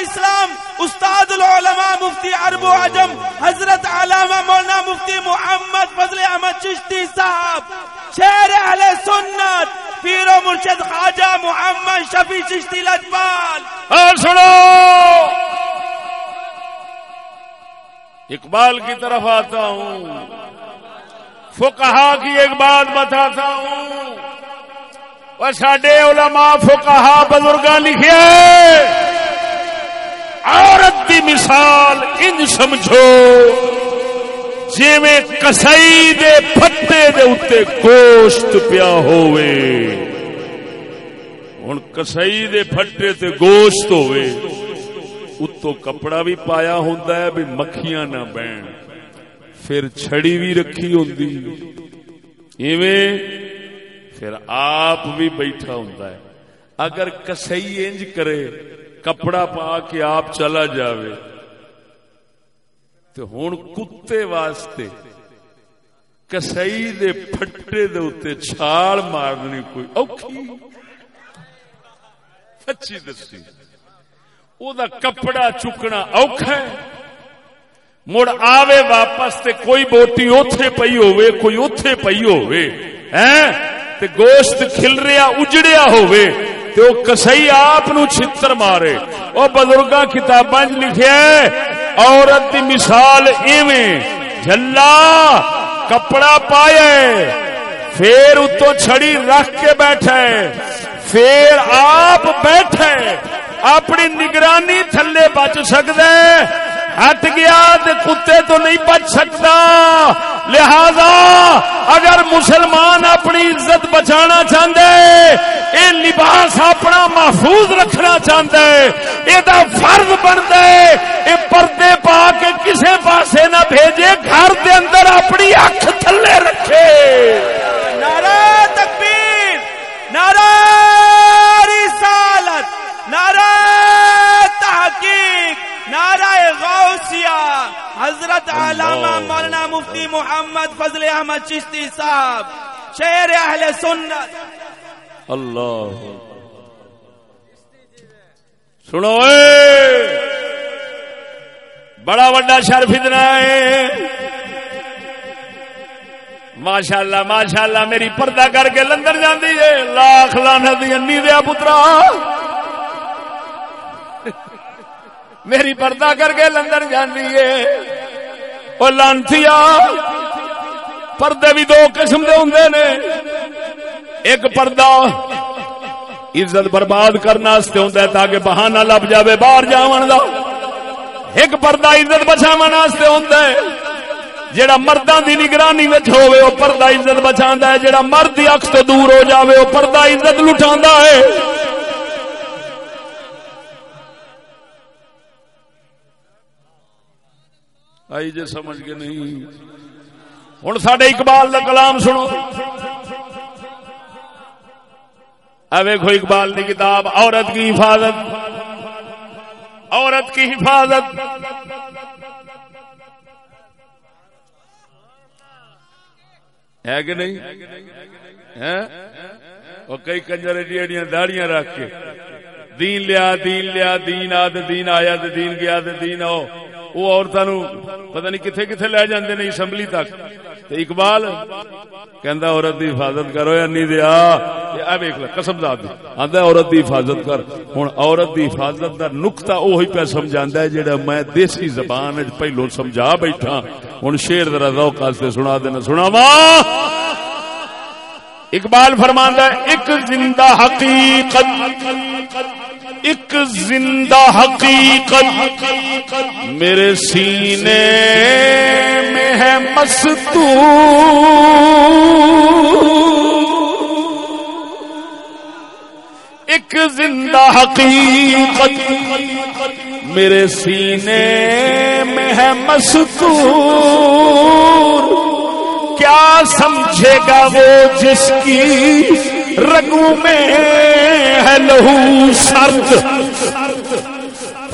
اسلام، استاد العلماء مفتی عرب و عجم، حضرت علامہ مولانا مفتی محمد فضل احمد چشتی صاحب، شیر اہل سنت، پیر و مرشد خواجہ محمد شفیع چشتی لجپال۔
اور سنو! اقبال کی طرف آتا ہوں۔ فقہا کی ایک بات بتاتا ہوں۔ اور سڈے علماء فقہا بزرگاں لکھے عورت دی مثال، ان سمجھو۔ جی میں کسائی دے پتے دے اتے گوشت پیا ہوئے ہوں کسائی دے پھٹے تے گوشت ہوئے اتو کپڑا بھی پایا ہوتا ہے بھی مکھیاں نہ بہن۔ پھر چھڑی بھی رکھی ہوتی ایویں پھر آپ بھی بیٹھا ہوتا ہے۔ اگر کسائی انج کرے کپڑا پا کے آپ چلا جاوے۔ تو ہوں کتے واسطے کسائی دے پھٹے دے اتے چھال مارنی کوئی اوکھی۔ سچی دسی۔ او دا کپڑا چکنا اوکھا ہے۔ مڑ آوے واپس تے کوئی بوٹی اوتھے پئی ہوئے کوئی اوتھے پئی ہوئے ہیں تے گوشت کھل رہا اجڑیا ہوئے تے او کسائی آپ نو چھتر مارے۔ او بزرگاں کتاباں وچ لکھیا ہے، عورت دی مثال ایویں، جھلا کپڑا پائے پھر اتو چھڑی رکھ کے بیٹھے پھر آپ بیٹھے اپنی نگرانی تھلے بچ سکتے ہٹ گیا کتے تو نہیں بچ سکتا۔ لہذا اگر مسلمان اپنی عزت بچانا چاہتے یہ لباس اپنا محفوظ رکھنا چاہتا ہے یہ فرض بنتا ہے یہ پردے پا کے کسے پاسے نہ بھیجے، گھر دے اندر اپنی اکھ تھلے رکھے۔
نعرہ تکبیر، نعرہ رسالت، نعرہ تحقیق۔ نعرہ غوثیہ حضرت علامہ مولانا مفتی محمد فضل احمد چشتی صاحب شہر اہل سنت۔
اللہ۔ سنو اے۔ بڑا وڈا شرف اتنا ہے ماشاء اللہ ماشاء اللہ میری پردہ کر کے لندن جاندی ہے لاکھ لانا دی انی دیا پترا۔ میری پردہ کر کے لندن جاندی ہے۔ وہ لانتی پردے بھی دو قسم دے ہوں نے۔ ایک پردہ عزت برباد کرنا ہوں تاکہ بہانہ لب جاوے باہر جاون دا۔ ایک پردہ عزت بچاو ہوں جیڑا مردہ دی نگرانی وچ ہوئے وہ پردہ عزت بچا ہے۔ جیڑا مرد دی اکس تو دور ہو جاوے وہ پردہ عزت لٹا ہے۔ آئی جے سمجھ کے نہیں۔ ہوں سڈے اقبال کا کلام سنو۔ ویکو اقبال کی کتاب عورت کی حفاظت۔ عورت کی حفاظت۔ ہے کہ نہیں؟ وہ کئی کنجر ایڈیاں داڑیاں رکھ کے۔ دین لیا دین لیا، دین آد دین آیا دین گیا دین آؤ۔ وہ عورتوں پتہ نہیں کتنے کتنے لے جاندے نے اسمبلی تک۔ تے اقبال کہندا عورت دی حفاظت کرو یا نہیں دیا اے ویکھ لے قسم ذات آندا عورت دی حفاظت کر۔ ہن عورت دی حفاظت دا نقطہ اوہی پہ سمجھاندا ہے جڑا میں دیسی زبان وچ پہلو سمجھا بیٹھا۔ ہن شعر ذرا ذوق واسطے سنا دینا سناواں۔ اقبال فرماندا ہے، ایک زندہ حقیقت ایک زندہ حقیقت میرے سینے میں ہے مستو۔ ایک ایک زندہ حقیقت میرے سینے میں ہے مستور۔ کیا سمجھے گا وہ جس کی رگو میں ہے لہو سرد۔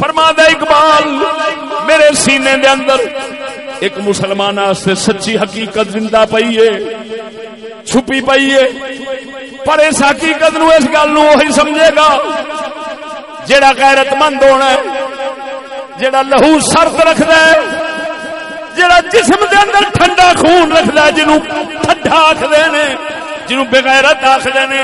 فرما دے اقبال، میرے سینے دے اندر ایک مسلمان سے سچی حقیقت زندہ پئی ہے، چھپی پئی ہے۔ پر اس حقیقت نو اس گل نو وہی سمجھے گا جڑا غیرت مند ہونا ہے جڑا لہو سرد رکھدا ہے جڑا جسم دے اندر ٹھنڈا خون رکھدا ہے جنوں ٹھڈا آکھدے نے۔ جنوں بغیرت آکھدے نے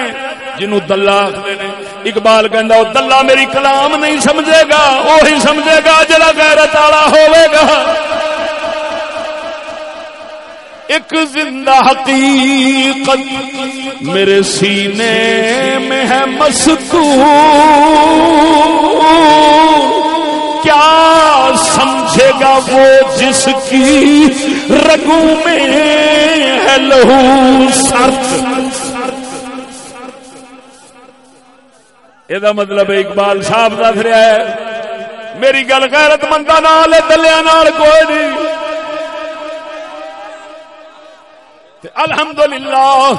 جنوں دلہ آکھدے نے۔ اقبال کہندا، او دلہ میری کلام نہیں سمجھے گا وہی سمجھے گا جڑا غیرت والا ہوے گا۔ ایک زندہ حقیقت میرے سینے میں ہے مستور۔ کیا سمجھے گا وہ جس کی رگو میں ہے لہو سرد؟ یہ مطلب اقبال صاحب دس رہا ہے۔ میری گل غیرت مندہ نال دلیا نال کوئی نہیں۔ الحمدللہ،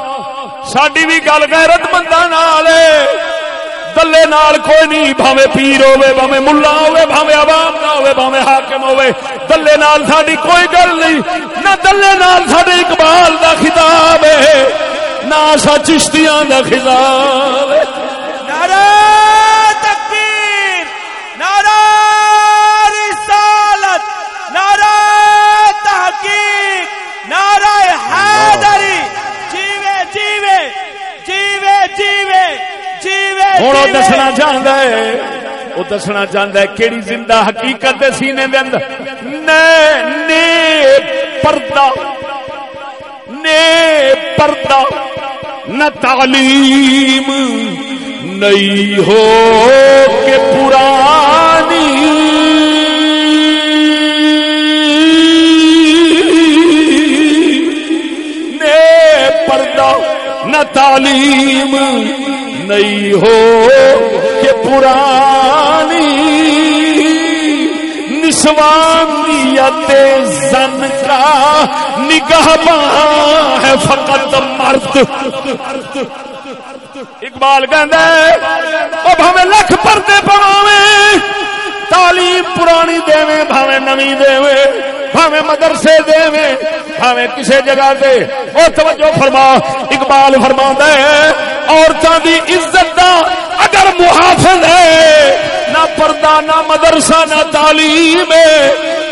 ساڈی بھی گل غیرت مندہ نال دلے نال کوئی نہیں بھاوے پیر ہوے بھاوے ملا ہوے بھاوے عوام نہ ہوے بھاوے حاکم ہوے دلے نال ساڈی کوئی گل نہیں نہ دلے نال ساڈے اقبال دا خطاب ہے نہ سا چشتیاں دا خطاب ہے
نعرہ تکبیر نعرہ رسالت نعرہ تحقیق نعرہ حیدری جیوے جیوے جیوے جیوے جیوے
ہوں وہ دسنا چاہتا ہے وہ دسنا چاہتا ہے کیڑی زندہ حقیقت سینے دے اندر۔ نے نے پردہ نے پردہ نہ تعلیم نئی ہو کے پرانی۔ نے پردہ نہ تعلیم نئی ہو کہ پرانی نسوانیت زن کا نگاہ ہے فقط مرد۔ اقبال کہندا ہے او بھاویں لکھ پردے پواویں تعلیم پرانی دیویں بھاویں نویں دیویں بھاویں مدرسے دیویں بھاویں کسے جگہ دے۔ او توجہ فرما، اقبال فرماندا ہے، عورتاں دی عزت دا اگر محافظ ہے، نہ پردہ، نہ مدرسہ، نہ تعلیم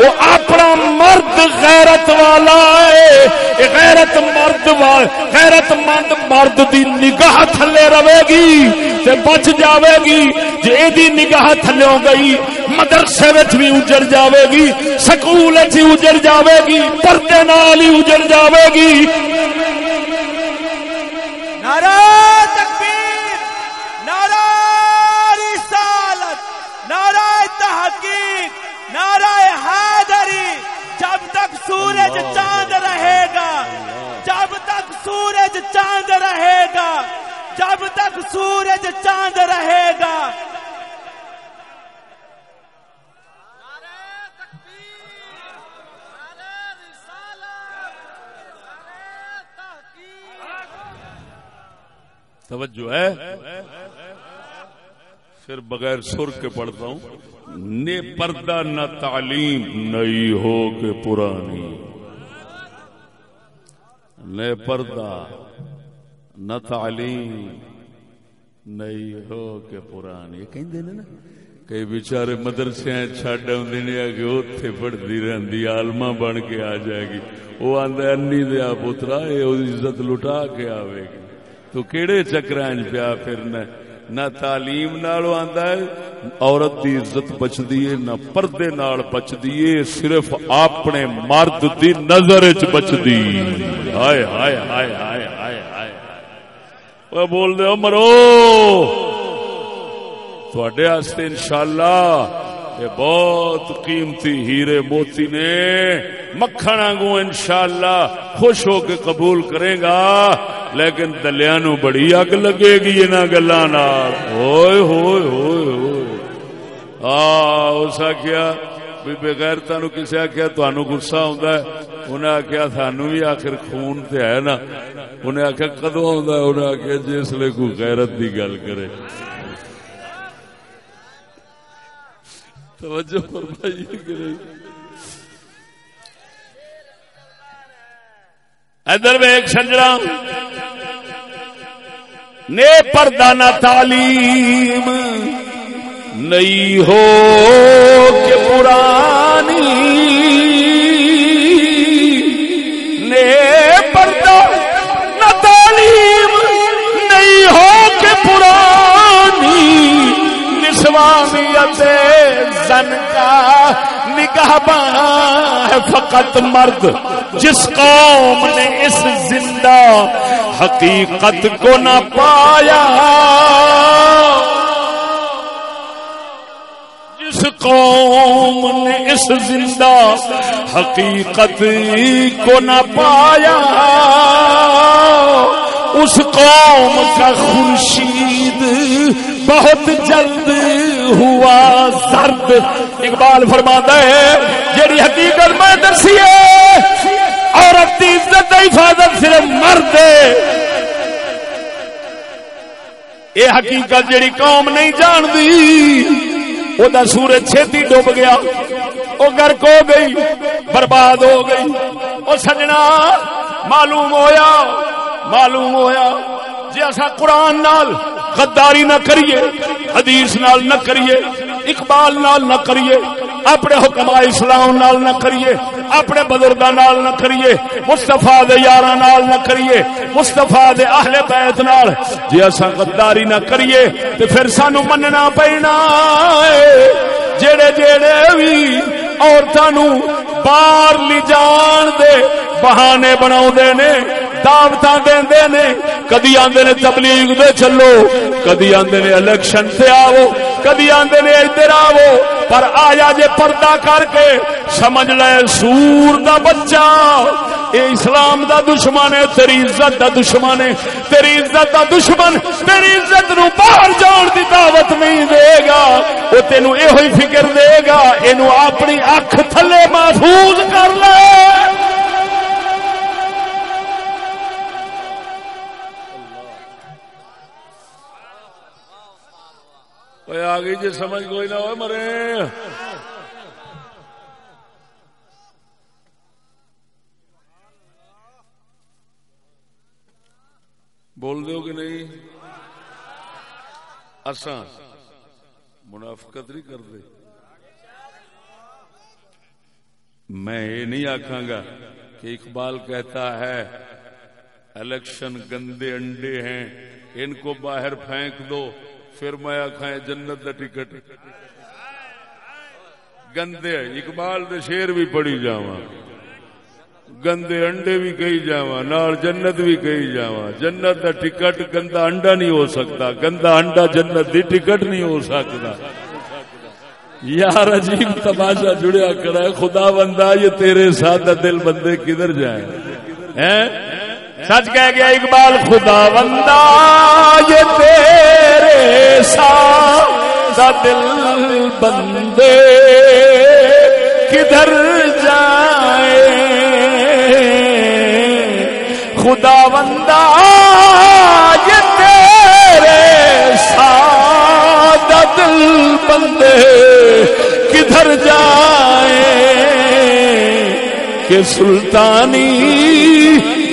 وہ اپنا مرد غیرت والا ہے۔ غیرت مرد وا- غیرت مند مرد دی نگاہ تھلے رہے گی، تے بچ جاوے گی۔ جے دی نگاہ تھلے ہو گئی مدرسے بھی اجڑ جاوے گی سکول اجڑ جاوے گی پردے نال ہی اجڑ جاوے گی۔
نعرہ تکبیر نعرہ رسالت نعرہ تحقیق نعرہ حیدری۔ جب تک سورج چاند رہے گا جب تک سورج چاند رہے گا جب تک سورج چاند رہے گا۔
توجہ ہے؟ پھر بغیر سر کے پڑھتا ہوں نے پردہ نہ تعلیم نئی ہو کے پرانی۔ نے پردہ نہ تعلیم نئی ہو کے پرانی۔ یہ کہیں نا، کئی بچارے مدرسے چڈ آدھے کہ اتے پڑھتی رہتی آلما بن کے آ جائے گی۔ وہ آدھا انی دیا پترا یہ عزت لٹا کے آئے گی۔ تو کیڑے چکر پیا پھرنا نہ تعلیم نال آندا ہے، عورت دی عزت بچدی ہے، نہ پردے نال بچدی ہے، صرف اپنے مرد دی نظر وچ بچدی۔ ہائے ہائے ہائے ہائے ہائے ہائے او بول دے مرو تواڈے واسطے انشاءاللہ یہ بہت قیمتی ہیرے موتی نے مکھن آنگو انشاءاللہ خوش ہو کے قبول کرے گا، لیکن دلیا نو بڑی اگ لگے گی انہوں گلا ہوئے ہوئے ہوئے ہوئے۔ آ، اس آخیا بھی بغیر تہن کسی آخیا تہن گسا آ انہیں آخیا سانو بھی آخر خون تے ہے نا۔ انہیں آخیا کدو آخیا آخیا جس لیے کوئی غیرت دی گل کرے۔ توجہ فرمائیے کہ نہیں ادھر ویک سجڑا نے پردانہ تعلیم نہیں ہو کہ پرانی۔ نے پردہ نہ تعلیم نہیں ہو کہ پرانی۔ نسوانیت زن کا نگاہ ہے فقط مرد، جس قوم نے اس زندہ حقیقت کو نہ پایا۔ قوم نے اس زندہ حقیقت کو نہ پایا، اس قوم کا خورشید بہت جلد ہوا سرد۔ اقبال فرماتا ہے، جیڑی حقیقت میں درسی ہے، عورت کی عزت حفاظت صرف مرد یہ حقیقت جیڑی قوم نہیں جانتی وہ سورج چھتی ڈوب گیا۔ وہ گرک ہو گئی، برباد ہو گئی۔ وہ سجنا معلوم ہویا معلوم ہویا۔ جی اصا قرآن نال غداری نہ کریے، حدیث نال نہ کریے، اقبال نال نہ کریے، اپنے حکم اسلام نال نہ کریے، اپنے بزرگا نال نہ کریے مستفا دے یار نال نہ کریے مستفا دے اہل بیت نال۔ جی اصا غداری نہ کریے تو پھر سانو مننا پینا جڑے جڑے بھی عورتوں باہر لی جان دے بہانے بنا نے دعوت دے نے، کدی آدھے نے تبلیغ دے چلو، کدی آدھے نے الیکشن سے آو کدی آدھے نے ادھر آو پر آیا جے پردہ کر کے، سمجھ لے سور دا بچہ، اے اسلام دا دشمن ہے، تیری عزت دا دشمن ہے، تیری عزت دا دشمن، تیری عزت نو باہر جان دی دعوت نہیں دے گا وہ تینو یہ ہوئی فکر دے گا، اینو اپنی اکھ تھلے محفوظ کر لے۔ آ گئی جی سمجھ کوئی نہ ہو مرے بول دو کہ نہیں اساں منافقت نہیں کرتے میں یہ نہیں آخا گا کہ اقبال کہتا ہے الیکشن گندے انڈے ہیں ان کو باہر پھینک دو پھر میں آخا جنت دا ٹکٹ۔ گندے اقبال دے شیر بھی پڑی جاواں۔ گندے انڈے بھی کہی جاواں، نال جنت بھی کہی جاواں۔ جنت دا ٹکٹ گندا انڈا نہیں ہو سکتا۔ گندا انڈا جنت دی ٹکٹ نہیں ہو سکتا۔ یار عجیب تماشا جڑیا کرا ہے، خدا بندہ، یہ تیرے ساتھ دل بندے کدھر جائیں؟ سچ کہہ گیا اقبال، خدا بندہ، یہ تیرے ساتھ دل بندے، کدھر جائے؟ خدا بندہ، یہ تیرے ساتھ دل بندے، کدھر جائے؟ کہ سلطانی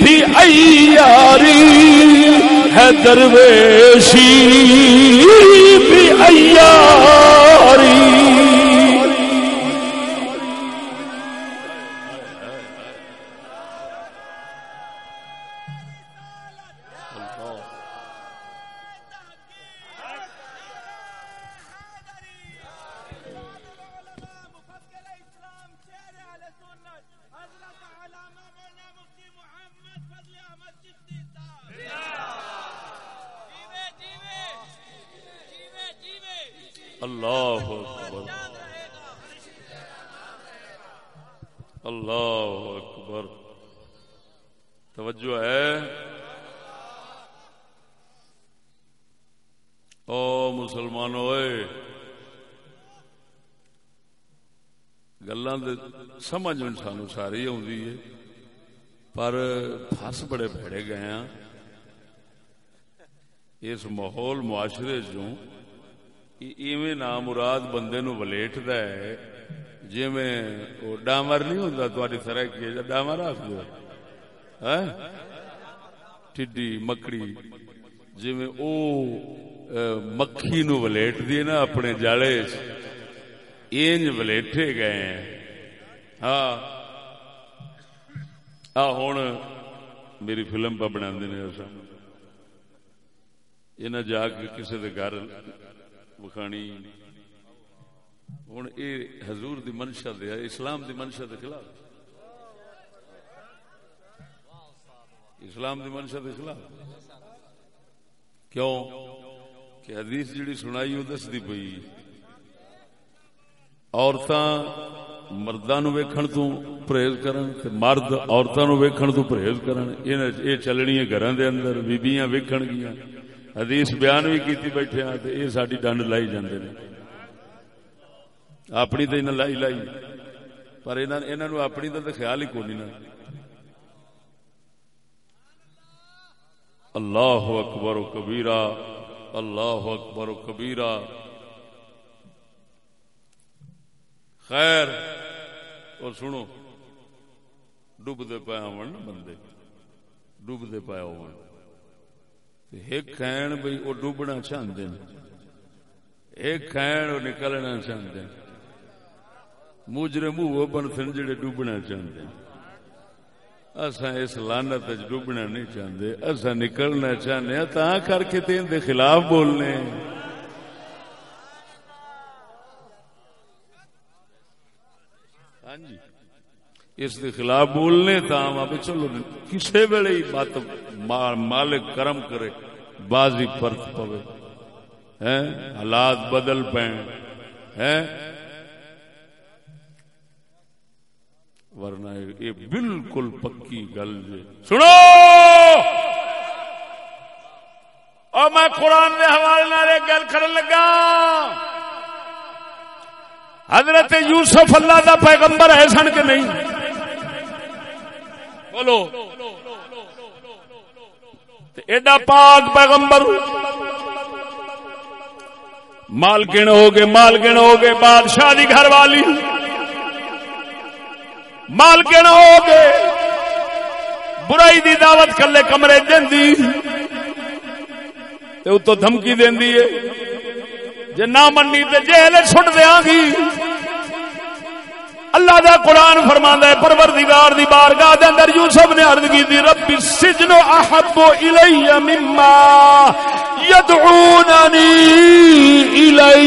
بھی ایاری ہے درویشی بھی ایاری اللہ اکبر۔ اللہ اکبر۔ توجہ ہے۔ او مسلمان ہوئے گلاں سمجھ انسان ساری آدھی ہے، پر پھس بڑے بھڑے گئے ہیں اس ماحول معاشرے چوں ایویں نام مراد بندے نو ولیٹ ہے جی میں ڈامر نہیں ہوں تاری طرح کی ڈامر آخ دو ٹھڈی مکڑی جی میں او مکھی نو ولیٹ دی نا اپنے جالے اینج ولیٹے گئے ہیں ہاں آ ہوں میری فلم پہ بنا ایسا یہ جا کے کسی دے گھر وکھانی۔ ہوں یہ حضور دی منشا دے اسلام دی منشا دے خلاف۔ اسلام دی منشا دے خلاف۔ کیوں؟ کہ حدیث جڑی سنائی وہ دستی پی عورتاں مرداں نو ویکھن تو پرہیز کرن تے مرد عورتاں نو ویکھن تو پرہیز کرن۔ اے چلنی ہے گھراں دے اندر بیبییاں ویکھن گیاں۔ حدیث بیان بھی کیتی بیٹھے ہیں تے اے ساڈی ڈنڈ لائی جاندے نے۔ اپنی تے انہاں لائی لائی۔ پر انہاں انہاں نو اپنی تے خیال ہی کوئی نہ اللہ اکبر و کبیرہ۔ اللہ اکبر و کبیرہ۔ خیر، اور سنو ڈبتے پایا ہو بندے۔ ڈبتے پایا ہو ایک خین بھائی وہ ڈبنا چاہتے ہیں ایک خین وہ نکلنا چاہتے ہیں مجرے منہ بن جڑے ڈبنا چاہتے ہیں اصا اس لانت ڈبنا نہیں چاہتے اصا نکلنا چاہتے تا کر کے تین دے خلاف بولنے۔ ہاں جی۔ اس دے خلاف بولنے تا چلو کسی ویلے بات مالک کرم کرے، بازی پرت پوے۔ حالات بدل پے ورنہ یہ بالکل پکی گل جی۔ سنو! اور میں قرآن کے حوالے گل کر لگا۔ حضرت یوسف اللہ دا پیغمبر ہے سن کے نہیں؟ بولو۔ ایڈا پاک پیغمبر مالکن ہو گئے مالکن ہو گئے، بادشاہ دی گھر والی۔ مالکن ہو گئے، برائی دی دعوت کلے کمرے دینی اتو دھمکی دینی ہے۔ جے نہ منی تے جیل چھٹ دیا گی۔ اللہ دا قرآن فرماندا ہے، پروردگار دی بارگاہ دے اندر یوسف نے عرض کی دی رب السجن احب الی مما يدعونني الی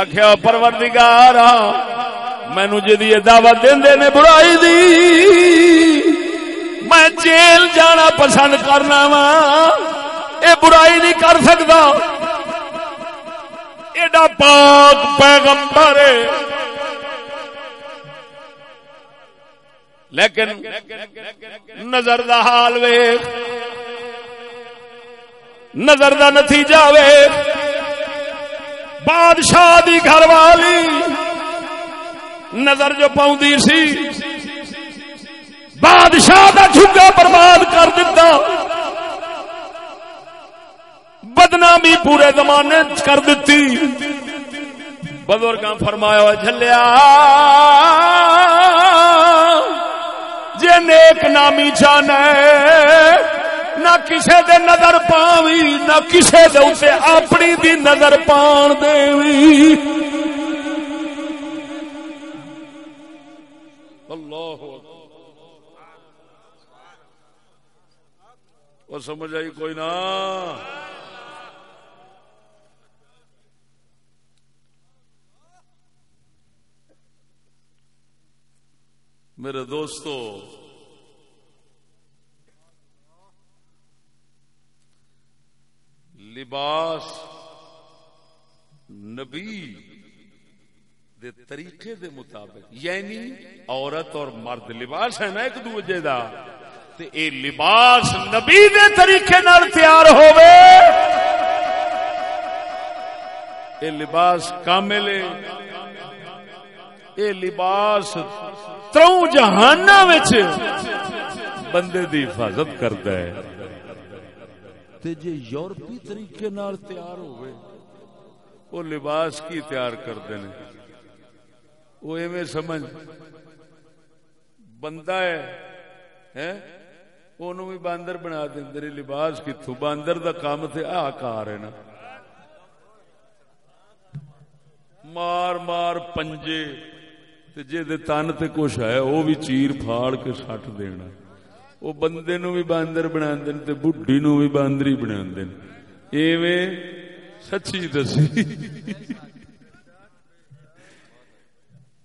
آخیا پروردگار، مینو جی دعوت دے نے برائی دی، میں جیل جانا پسند کرنا وا۔ یہ برائی نہیں کر سکتا۔ ایڈا پاک پیغمبر لیکن نظر دا حال ویخ نظر دا نتیجہ ویخ بادشاہ دی گھر والی نظر جو پاؤں سی۔ بادشاہ کا جھگا برباد کر دیتا بدنامی پورے زمانے کر دیتی۔ بزرگ فرمایا جلیا جی نیک نامی چاہنا نہ کسے دے نظر پاوی، نہ کسے دے اسے اپنی دی نظر پان دے اللہ وہ سمجھ آئی کوئی نہ۔ میرے دوستو، لباس نبی دے طریقے دے مطابق یعنی عورت اور مرد لباس ہے نا ایک دوجے دا، تے اے لباس نبی دے طریقے نال تیار ہوئے اے لباس کامل اے لباس تروں جہانا وچ بندے دی حفاظت کرتا ہے۔ تے جے یورپی طریقے نال تیار ہوئے وہ لباس کی تیار کرتے ہیں۔ وہ ایویں سمجھ بندہ ہے اونوں بھی باندر بنا دیں لباس کتوں باندر دا کام تے آ کار ہے نا۔ مار مار پنجے۔ تے جے دے تن تے کچھ ہے وہ بھی چیر پھاڑ کے سٹ دینا وہ بندے نو بھی باندر بنا دین تے بڈھی نو بھی باندری بنا دین ایویں سچی دسی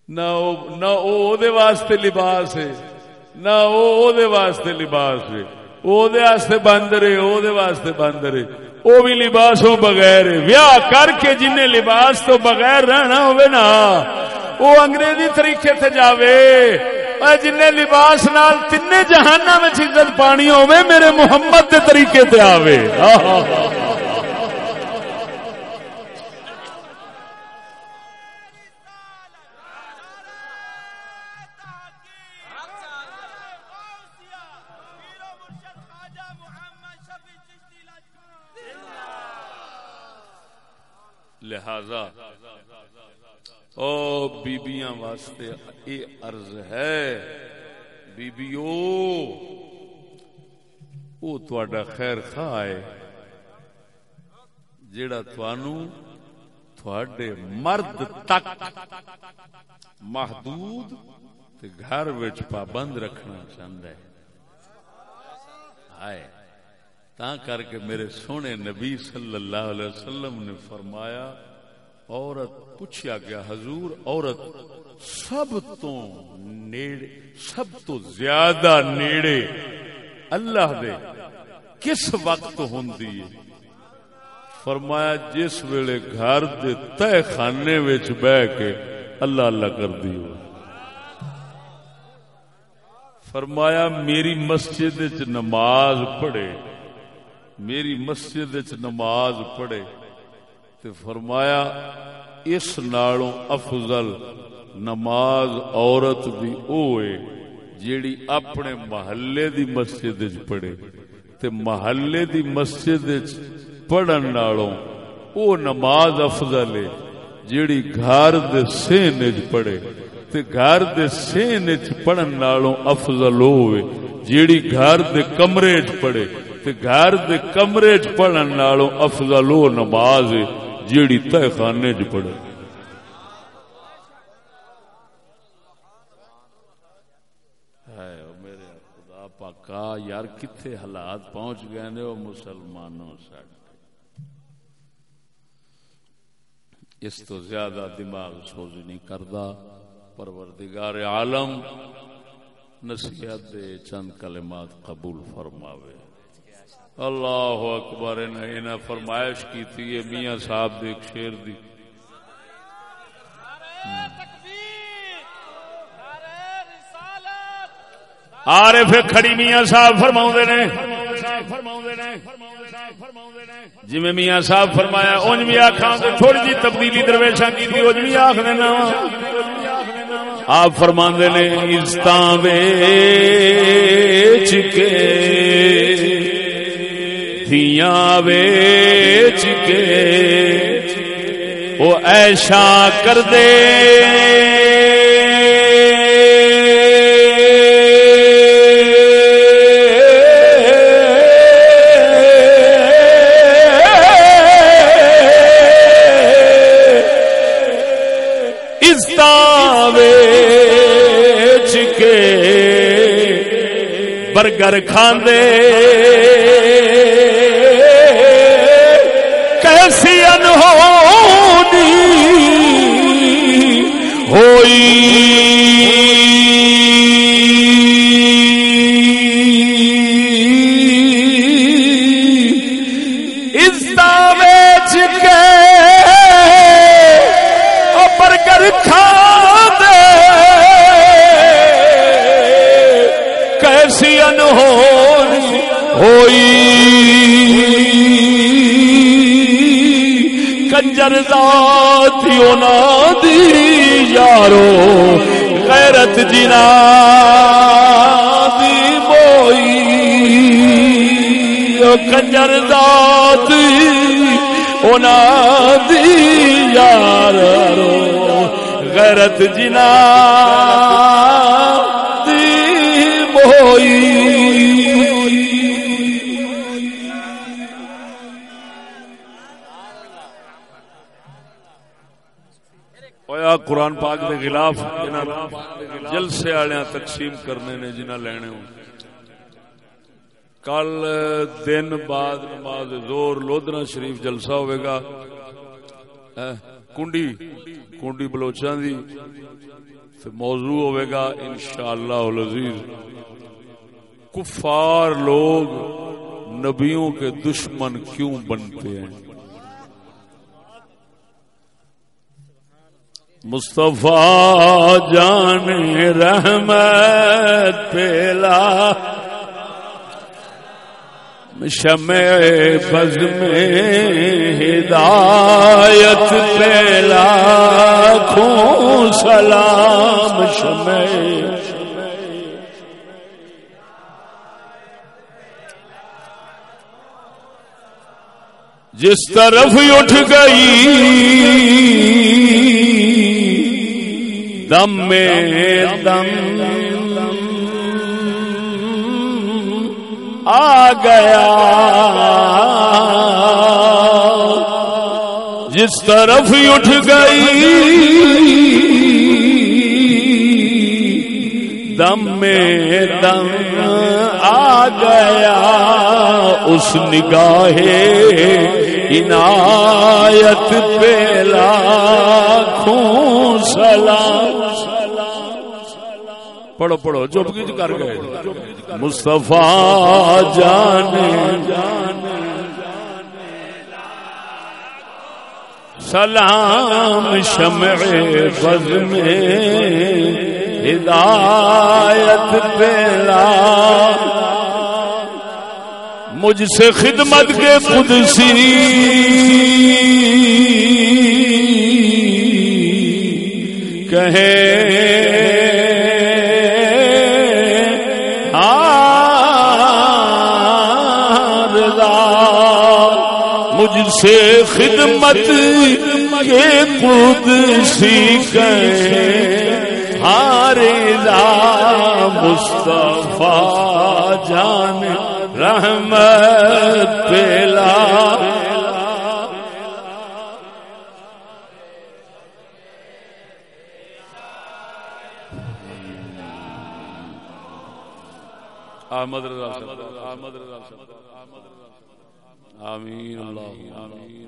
نہ واسطے لباس ہے نہ واسطے لباس ہے واسطے باندر ہے واسطے باندر ہے وہ بھی لباسوں بغیر ویاہ کر کے جن لباس تو بغیر رہنا ہوئے نا وہ انگریزی طریقے سے جاوے جن لباس نال تین جہانا میں عزت پانی ہوئے میرے محمد دے طریقے تے آوے لہذا او بیبیاں واسطے اے عرض ہے۔ بیبیو، او تواڈا خیر خواہ ہے جیڑا توانو تواڈے مرد تک محدود تے گھر وچ پابند رکھنا چاہندا ہے۔ ہائے تا کر کے میرے سونے نبی صلی اللہ علیہ وسلم نے فرمایا عورت پوچھا گیا، حضور، عورت، سب تو نیڑے، سب تو زیادہ نیڑے اللہ دے کس وقت ہوں فرمایا، جس ویلے گھر دے تہ خانے وچ بہ کے اللہ اللہ کر دی فرمایا، میری مسجد نماز پڑھے، میری مسجد نماز پڑھے۔ تے فرمایا، اس نالوں افضل نماز عورت بھی اوے جیڑی اپنے محلے دی مسجد پڑھے۔ تے محلے دی مسجد پڑھن نالوں او نماز افضل ہے جیڑی گھر دے سین پڑھے۔ تے گھر دے سین پڑھن نالوں افضل ہوئے جیڑی گھر دے کمرے پڑھے۔ تے گھر دے کمرے چ پڑھن نالوں افضل او نماز جیڑی تہ خانے چ پڑھے میرے خدا پاکا، یار کتنے حالات پہنچ گئے نے وہ مسلمانوں سڈ اس تو زیادہ دماغ سوز نہیں کرتا پروردگار عالم، نصیحت دے چند کلمات قبول فرماوے۔ اللہ اکبر، انہیں فرمائش کی تھی، یہ میاں صاحب دے ایک شیر دی۔ آرے پھر کھڑی میاں صاحب فرماؤں دے نے۔ جی میں میاں صاحب فرمایا، اونج بھی آکھاں تو تھوڑی جی تبدیلی درویشاں کی تھی، اونج بھی آکھ دینا آپ فرما نے استاں ویچ کے دھیاں ویچ کے وہ ایشا کر دے۔ برگر کھاندے۔ ہوئی کنجر ذات دی یارو، غیرت جنا دی موئی کنجر ذات دی یارو، غیرت جنا دی موئی قرآن پاک کے خلاف جلسے والے تقسیم کرنے نے جنہ لینے ہوں۔ کل دن بعد نماز زور لودنا شریف جلسہ ہوئے گا۔ کنڈی کنڈی بلوچان دی۔ موضوع ہوئے گا انشاءاللہ العزیز۔ کفار لوگ نبیوں کے دشمن کیوں بنتے ہیں؟ مصطفیٰ جان رحمت پیلا۔ شمع بز میں ہدایت پیلا۔ خون سلام شمع۔ جس طرف اٹھ گئی دم میں دم۔ آ گیا۔ جس طرف اٹھ گئی۔ دم میں دم آ گیا۔ اس نگاہ عنایت پیلا خون سلام۔ پڑھو پڑھو چپ کر گئے۔ مصطفیٰ جان۔ سلام شمع بز میں۔ ہدایت پیلا مجھ سے خدمت کے خود سی کہیں مجھ سے خدمت کے خود سیکھیں ہارے مصطفیٰ جان رحمت پیلا۔ آمد رضا آمد رضا آمین اللہ۔ آمین